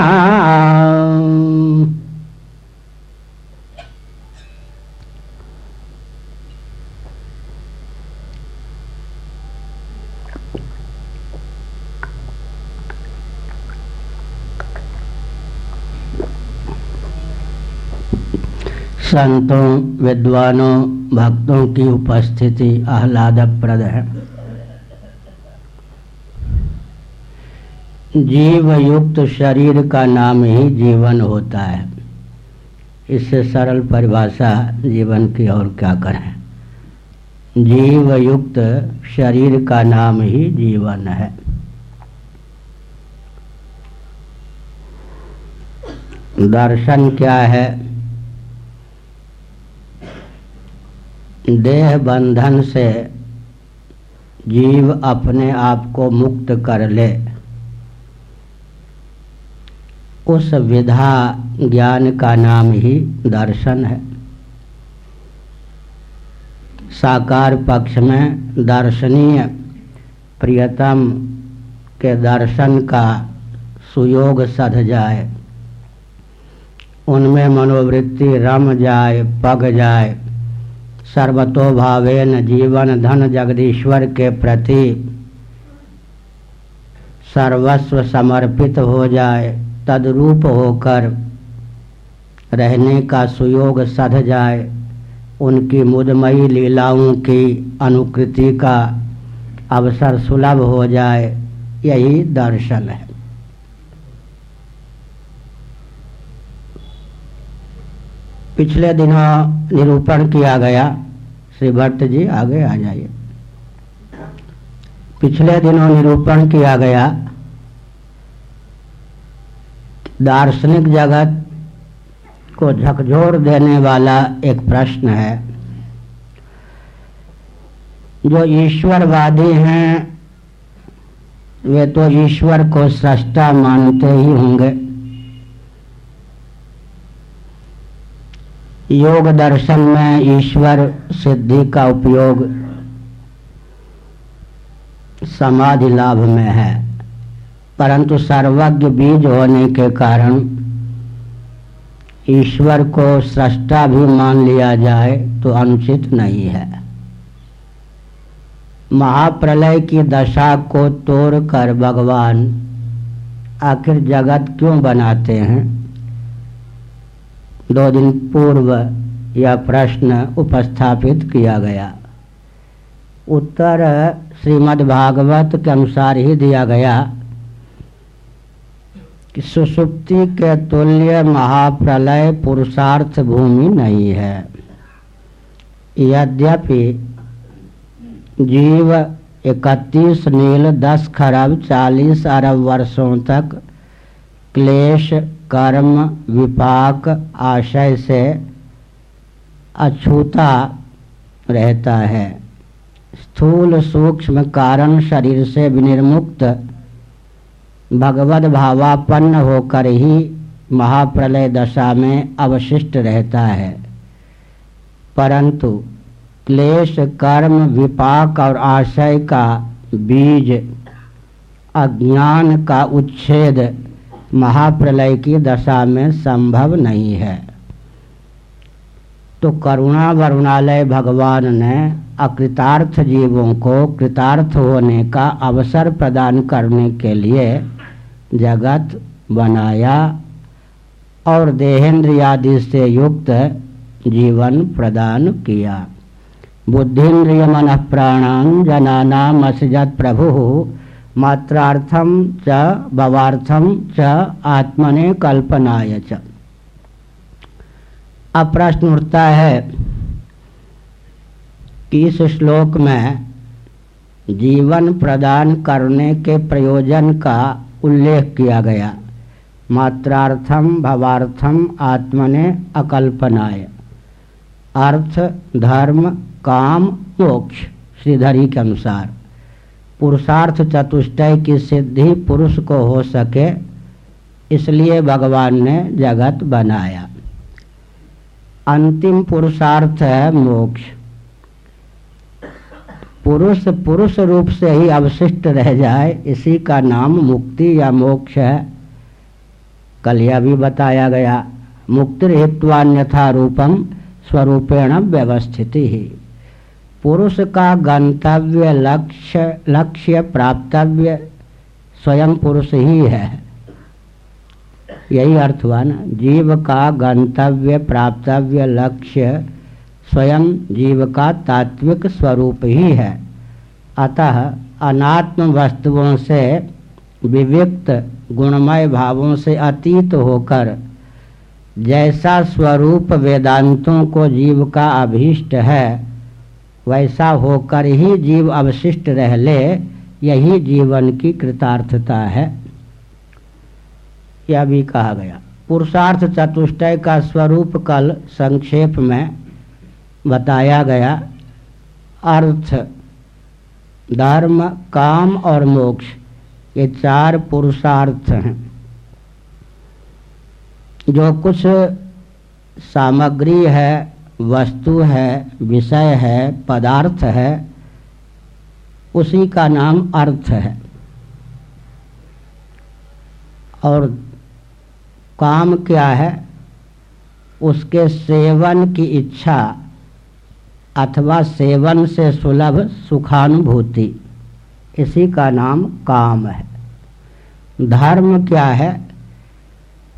संतों, विद्वानों, भक्तों की उपस्थिति आह्लादप्रद है। जीव युक्त शरीर का नाम ही जीवन होता है। इससे सरल परिभाषा जीवन की और क्या करें? जीव युक्त शरीर का नाम ही जीवन है। दर्शन क्या है? देह बंधन से जीव अपने आप को मुक्त कर ले। उस विधा ज्ञान का नाम ही दर्शन है। साकार पक्ष में दर्शनीय प्रियतम के दर्शन का सुयोग सध जाए। उनमें मनोवृत्ति रम जाए, पग जाए सर्वतोभावेन जीवन धन जगदीश्वर के प्रति सर्वस्व समर्पित हो जाए, तदरूप होकर रहने का सुयोग सध जाए। उनकी मुदमयी लीलाओं की अनुकृति का अवसर सुलभ हो जाए, यही दर्शन है। पिछले दिनों निरूपण किया गया। श्री भट्ट जी आगे आ जाइए। पिछले दिनों निरूपण किया गया। दार्शनिक जगत को झकझोर देने वाला एक प्रश्न है। जो ईश्वरवादी हैं, वे तो ईश्वर को सृष्टा मानते ही होंगे। योग दर्शन में ईश्वर सिद्धि का उपयोग समाधि लाभ में है। परंतु सर्वज्ञ बीज होने के कारण ईश्वर को सृष्टा भी मान लिया जाए तो अनुचित नहीं है। महाप्रलय की दशा को तोड़कर भगवान आखिर जगत क्यों बनाते हैं? दो दिन पूर्व यह प्रश्न उपस्थापित किया गया। उत्तर श्रीमद् भागवत के अनुसार ही दिया गया कि सुसुप्ति के तुल्य महाप्रलय पुरुषार्थ भूमि नहीं है। यद्यपि जीव इकतीस, नील दस, खरब, चालीस अरब वर्षों तक क्लेश कर्म विपाक आशय से अछूता रहता है। स्थूल सूक्ष्म कारण शरीर से विनिर्मुक्त भगवत भावापन्न होकर ही महाप्रलय दशा में अवशिष्ट रहता है। परंतु क्लेश, कर्म, विपाक और आशय का बीज अज्ञान का उच्छेद महाप्रलय की दशा में संभव नहीं है। तो करुणा वरुणालय भगवान ने अकृतार्थ जीवों को कृतार्थ होने का अवसर प्रदान करने के लिए जगत बनाया और देहेंद्रियादि से युक्त जीवन प्रदान किया। बुद्धिन्द्रिय मन प्राणान जनानाम असजत प्रभु मात्रार्थम च भवार्थम च, आत्मने कल्पनाय च। अब प्रश्न उठता है कि इस श्लोक में जीवन प्रदान करने के प्रयोजन का उल्लेख किया गया। मात्रार्थम भवार्थम आत्मने अकल्पनाय। अर्थ, धर्म, काम, मोक्ष, श्रीधरी के अनुसार। पुरुषार्थ चतुष्टय की सिद्धि पुरुष को हो सके, इसलिए भगवान ने जगत बनाया। अंतिम पुरुषार्थ है मोक्ष। पुरुष पुरुष रूप से ही अवशिष्ट रह जाए, इसी का नाम मुक्ति या मोक्ष है। कल यह भी बताया गया, मुक्ति हेत्वान्यथा रूपम स्वरूपेण व्यवस्थिति ही। पुरुष का गंतव्य लक्ष्य लक्ष्य प्राप्तव्य स्वयं पुरुष ही है। यही अर्थ हुआ ना? जीव का गंतव्य प्राप्तव्य, लक्ष्य स्वयं जीव का तात्विक स्वरूप ही है। अतः अनात्म वस्तुओं से विविक्त गुणमय भावों से अतीत होकर जैसा स्वरूप वेदांतों को जीव का अभीष्ट है वैसा होकर ही जीव अवशिष्ट रह ले, यही जीवन की कृतार्थता है। यह भी कहा गया। पुरुषार्थ चतुष्टय का स्वरूप कल संक्षेप में बताया गया। अर्थ, धर्म, काम और मोक्ष, ये चार पुरुषार्थ हैं। जो कुछ सामग्री है वस्तु है, विषय है, पदार्थ है, उसी का नाम अर्थ है। और काम क्या है? उसके सेवन की इच्छा अथवा सेवन से सुलभ सुखानुभूति। इसी का नाम काम है। धर्म क्या है?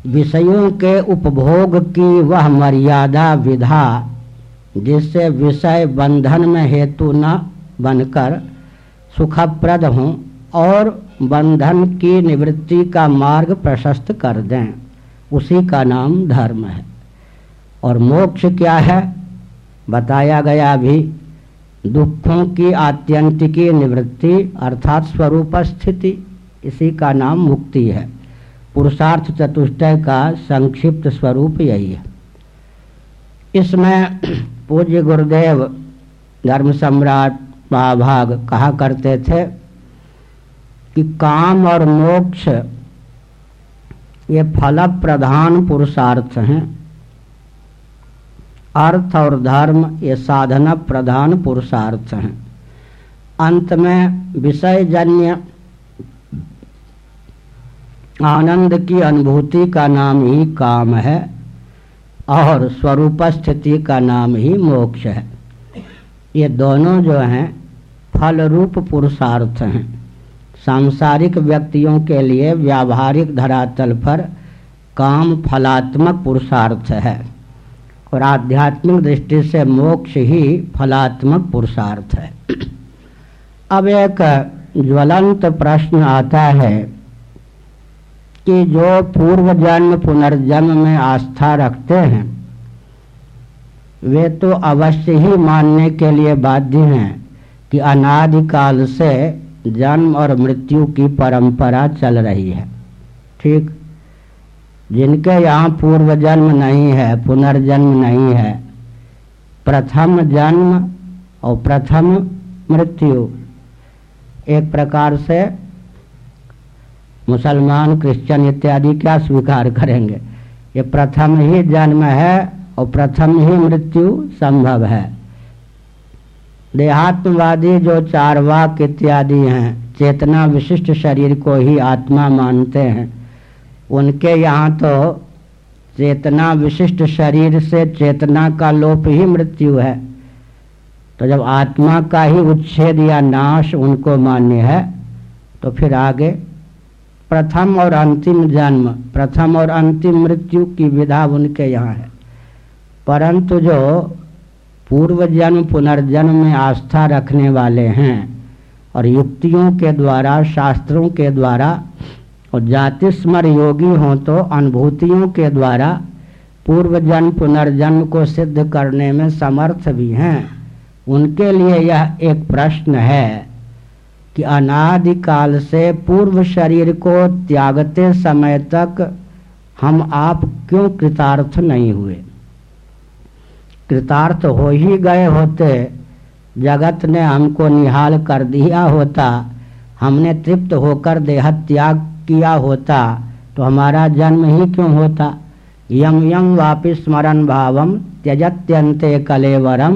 विषयों के उपभोग की वह मर्यादा विधा, जिससे विषय बंधन में हेतु न बनकर सुखप्रद हों और बंधन की निवृत्ति का मार्ग प्रशस्त कर दें। उसी का नाम धर्म है। और मोक्ष क्या है? बताया गया भी, दुखों की आत्यंतिकी निवृत्ति अर्थात स्वरूप स्थिति, इसी का नाम मुक्ति है। पुरुषार्थ चतुष्टय का संक्षिप्त स्वरूप यही है। इसमें (clears throat) पूज्य गुरुदेव धर्म सम्राट महाभाग कहा करते थे कि काम और मोक्ष ये फल प्रधान पुरुषार्थ हैं। अर्थ और धर्म ये साधना प्रधान पुरुषार्थ हैं। अंत में विषय जन्य आनंद की अनुभूति का नाम ही काम है और स्वरूप स्थिति का नाम ही मोक्ष है। ये दोनों जो हैं फल रूप पुरुषार्थ हैं। सांसारिक व्यक्तियों के लिए व्यावहारिक धरातल पर काम फलात्मक पुरुषार्थ है और आध्यात्मिक दृष्टि से मोक्ष ही फलात्मक पुरुषार्थ है। अब एक ज्वलंत प्रश्न आता है कि जो पूर्व जन्म, पुनर्जन्म में आस्था रखते हैं, वे तो अवश्य ही मानने के लिए बाध्य हैं कि अनादिकाल से जन्म और मृत्यु की परंपरा चल रही है। ठीक, जिनके यहाँ पूर्व जन्म नहीं है, पुनर्जन्म नहीं है, प्रथम जन्म और प्रथम मृत्यु एक प्रकार से मुसलमान, क्रिश्चियन इत्यादि क्या स्वीकार करेंगे? ये प्रथम ही जन्म है और प्रथम ही मृत्यु संभव है। देहात्मवादी जो चार वाक इत्यादि हैं, चेतना विशिष्ट शरीर को ही आत्मा मानते हैं। उनके यहाँ तो चेतना विशिष्ट शरीर से चेतना का लोप ही मृत्यु है। तो जब आत्मा का ही उच्छेद या नाश उनको मान्य है तो फिर आगे प्रथम और अंतिम जन्म, प्रथम और अंतिम मृत्यु की विधा उनके यहाँ है। परंतु जो पूर्व जन्म, पुनर्जन्म में आस्था रखने वाले हैं और युक्तियों के द्वारा, शास्त्रों के द्वारा और जाति स्मर योगी हों तो अनुभूतियों के द्वारा पूर्व जन्म, पुनर्जन्म को सिद्ध करने में समर्थ भी हैं। उनके लिए यह एक प्रश्न है। कि अनादिकाल से पूर्व शरीर को त्यागते समय तक हम आप क्यों कृतार्थ नहीं हुए? कृतार्थ हो ही गए होते, जगत ने हमको निहाल कर दिया होता, हमने तृप्त होकर देह त्याग किया होता तो हमारा जन्म ही क्यों होता? यम यम वापिस स्मरण भावम त्यजत्यंते कलेवरम।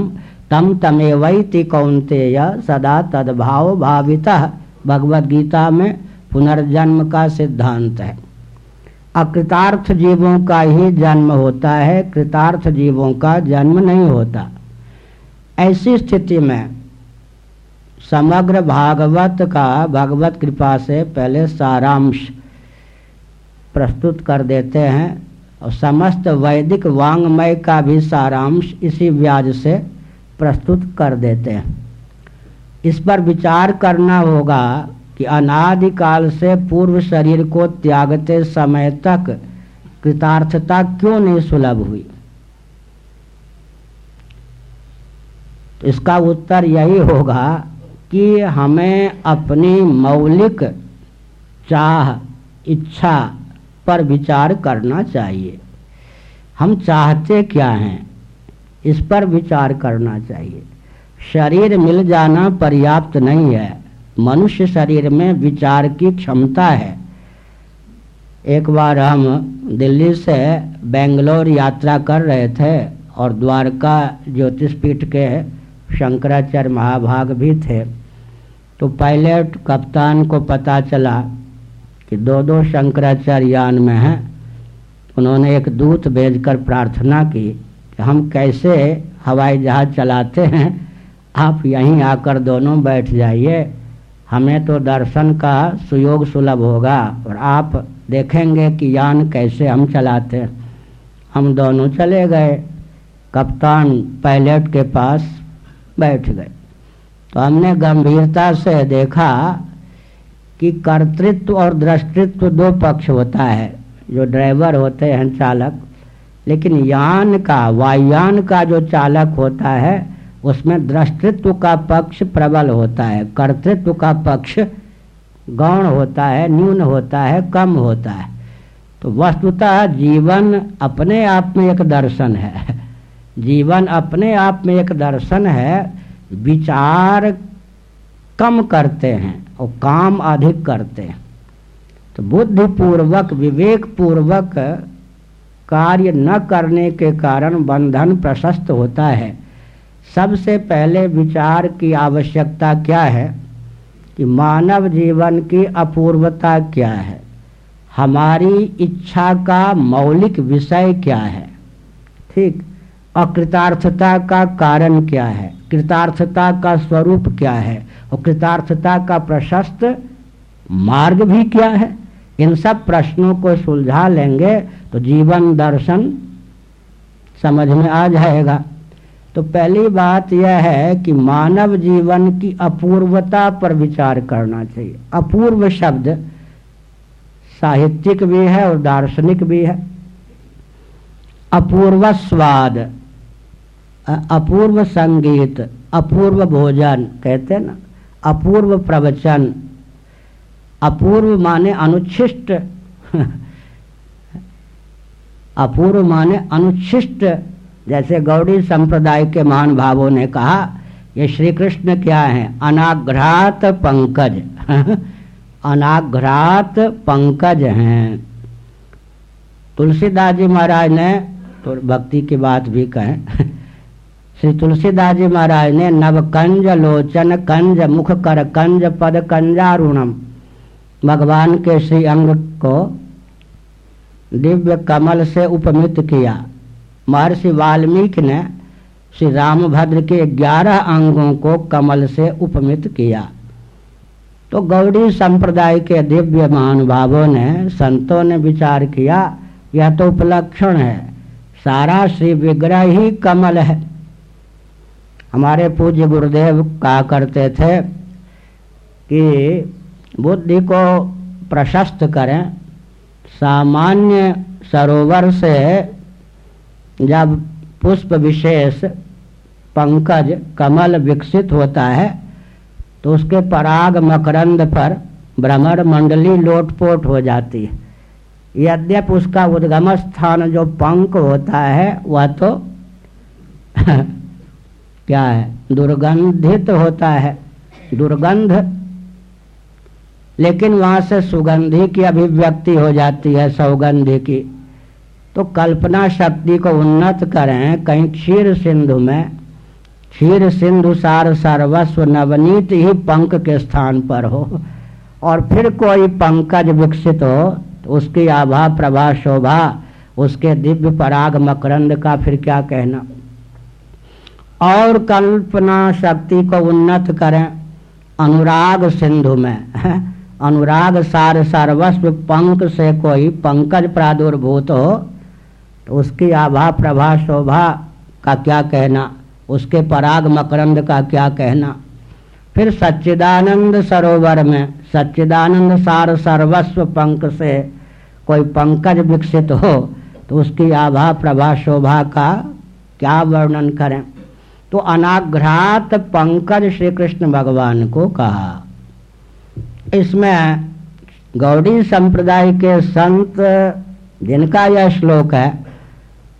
तम तमे वैति कौनतेय सदा तदभाव भाविता। भगवत गीता में पुनर्जन्म का सिद्धांत है। अकृतार्थ जीवों का ही जन्म होता है, कृतार्थ जीवों का जन्म नहीं होता। ऐसी स्थिति में समग्र भागवत का भगवत कृपा से पहले सारांश प्रस्तुत कर देते हैं और समस्त वैदिक वांग्मय का भी सारांश इसी व्याज से प्रस्तुत कर देते हैं। इस पर विचार करना होगा कि अनादिकाल से पूर्व शरीर को त्यागते समय तक कृतार्थता क्यों नहीं सुलभ हुई? तो इसका उत्तर यही होगा कि हमें अपनी मौलिक चाह, इच्छा पर विचार करना चाहिए। हम चाहते क्या हैं? इस पर विचार करना चाहिए। शरीर मिल जाना पर्याप्त नहीं है। मनुष्य शरीर में विचार की क्षमता है। एक बार हम दिल्ली से बेंगलोर यात्रा कर रहे थे और द्वारका ज्योतिष पीठ के शंकराचार्य महाभाग भी थे तो पायलट कप्तान को पता चला कि दो दो शंकराचार्य यान में हैं। उन्होंने एक दूत भेजकर प्रार्थना की। हम कैसे हवाई जहाज़ चलाते हैं? आप यहीं आकर दोनों बैठ जाइए। हमें तो दर्शन का सुयोग सुलभ होगा और आप देखेंगे कि यान कैसे हम चलाते हैं। हम दोनों चले गए। कप्तान पायलट के पास बैठ गए। तो हमने गंभीरता से देखा कि कर्तृत्व और दृष्टित्व दो पक्ष होता है। जो ड्राइवर होते हैं, चालक लेकिन यान का वायुयान का जो चालक होता है, उसमें दृष्टित्व का पक्ष प्रबल होता है, कर्तृत्व का पक्ष गौण होता है, न्यून होता है, कम होता है। तो वस्तुतः जीवन अपने आप में एक दर्शन है। जीवन अपने आप में एक दर्शन है, विचार कम करते हैं और काम अधिक करते हैं। तो बुद्धिपूर्वक विवेक पूर्वक कार्य न करने के कारण बंधन प्रशस्त होता है। सबसे पहले विचार की आवश्यकता क्या है? कि मानव जीवन की अपूर्वता क्या है? हमारी इच्छा का मौलिक विषय क्या है? ठीक, अकृतार्थता का कारण क्या है? कृतार्थता का स्वरूप क्या है? और कृतार्थता का प्रशस्त मार्ग भी क्या है? इन सब प्रश्नों को सुलझा लेंगे तो जीवन दर्शन समझ में आ जाएगा। तो पहली बात यह है कि मानव जीवन की अपूर्वता पर विचार करना चाहिए। अपूर्व शब्द साहित्यिक भी है और दार्शनिक भी है। अपूर्व स्वाद अपूर्व संगीत, अपूर्व भोजन, कहते हैं ना, अपूर्व प्रवचन अपूर्व माने अनुच्छिष्ट। अपूर्व माने अनुच्छिष्ट, जैसे गौड़ी संप्रदाय के महान भावों ने कहा, ये श्री कृष्ण क्या है? अनाघ्रात पंकज। (laughs) अनाघ्रात पंकज हैं। तुलसीदास जी महाराज ने तो भक्ति की बात भी कहें, (laughs) श्री तुलसीदास जी महाराज ने, नवकंज लोचन, कंज मुख कर, कंज पद, कंजारुणम। भगवान के श्री अंग को दिव्य कमल से उपमित किया। महर्षि वाल्मीकि ने श्री रामभद्र के ग्यारह अंगों को कमल से उपमित किया। तो गौड़ी संप्रदाय के दिव्य महानुभावों ने, संतों ने विचार किया, यह तो उपलक्षण है। सारा श्री विग्रह ही कमल है। हमारे पूज्य गुरुदेव कहा करते थे कि बुद्धि को प्रशस्त करें। सामान्य सरोवर से जब पुष्प विशेष, पंकज, कमल विकसित होता है तो उसके पराग मकरंद पर भ्रमण मंडली लोटपोट हो जाती है। यद्यप उसका उद्गम स्थान जो पंख होता है, वह तो (laughs) क्या है? दुर्गंधित होता है। दुर्गंध लेकिन वहाँ से सुगंधी की अभिव्यक्ति हो जाती है सौगंधी की। तो कल्पना शक्ति को उन्नत करें, कहीं क्षीर सिंधु में। क्षीर सिंधु सार सर्वस्व नवनीत ही पंख के स्थान पर हो। और फिर कोई पंकज विकसित हो तो उसकी आभा, प्रभा, शोभा, उसके दिव्य पराग मकरंद का फिर क्या कहना? और कल्पना शक्ति को उन्नत करें, अनुराग सिंधु में। (laughs) अनुराग सार सर्वस्व पंक से कोई पंकज प्रादुर्भूत हो तो उसकी आभा प्रभा शोभा का क्या कहना? उसके पराग मकरंद का क्या कहना? फिर सच्चिदानंद सरोवर में, सच्चिदानंद सार सर्वस्व पंख से कोई पंकज विकसित हो तो उसकी आभा प्रभा शोभा का क्या वर्णन करें? तो अनाघ्रात पंकज श्री कृष्ण भगवान को कहा इसमें गौड़ी संप्रदाय के संत, जिनका यह श्लोक है,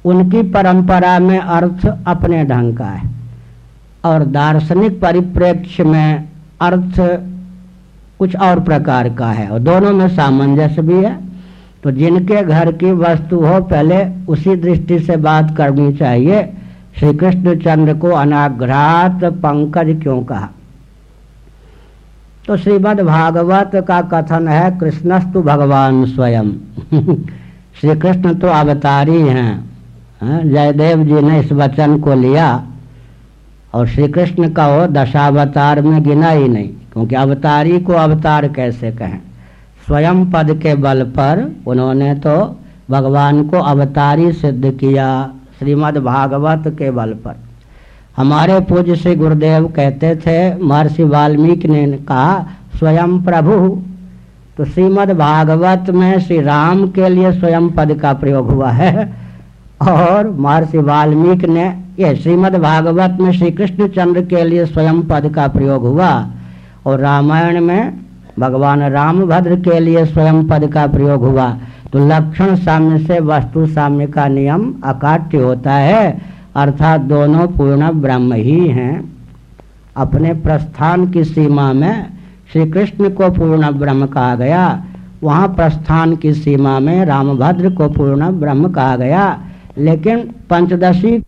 उनकी परंपरा में अर्थ अपने ढंग का है। और दार्शनिक परिप्रेक्ष्य में अर्थ कुछ और प्रकार का है। और दोनों में सामंजस्य भी है। तो जिनके घर की वस्तु हो, पहले उसी दृष्टि से बात करनी चाहिए। श्री कृष्णचंद्र को अनाघ्रात पंकज क्यों कहा? तो श्रीमद भागवत का कथन है कृष्णस्तु भगवान स्वयं. (laughs) श्री कृष्ण तो अवतारी हैं हाँ, जयदेव जी ने इस वचन को लिया और श्री कृष्ण का वो दशावतार में गिना ही नहीं क्योंकि अवतारी को अवतार कैसे कहें? स्वयं पद के बल पर उन्होंने तो भगवान को अवतारी सिद्ध किया श्रीमद् भागवत के बल पर। हमारे पूज्य श्री गुरुदेव कहते थे, महर्षि वाल्मीकि ने कहा, स्वयं प्रभु तो श्रीमद् भागवत में श्री राम के लिए स्वयं पद का प्रयोग हुआ है। और महर्षि वाल्मीकि ने ये श्रीमद् भागवत में श्री कृष्णचंद्र के लिए स्वयं पद का प्रयोग हुआ। और रामायण में भगवान रामभद्र के लिए स्वयं पद का प्रयोग हुआ। तो लक्षण साम्य से वस्तु साम्य का नियम अकाट्य होता है। अर्थात दोनों पूर्ण ब्रह्म ही हैं। अपने प्रस्थान की सीमा में श्री कृष्ण को पूर्ण ब्रह्म कहा गया। वहाँ प्रस्थान की सीमा में रामभद्र को पूर्ण ब्रह्म कहा गया। लेकिन पंचदशी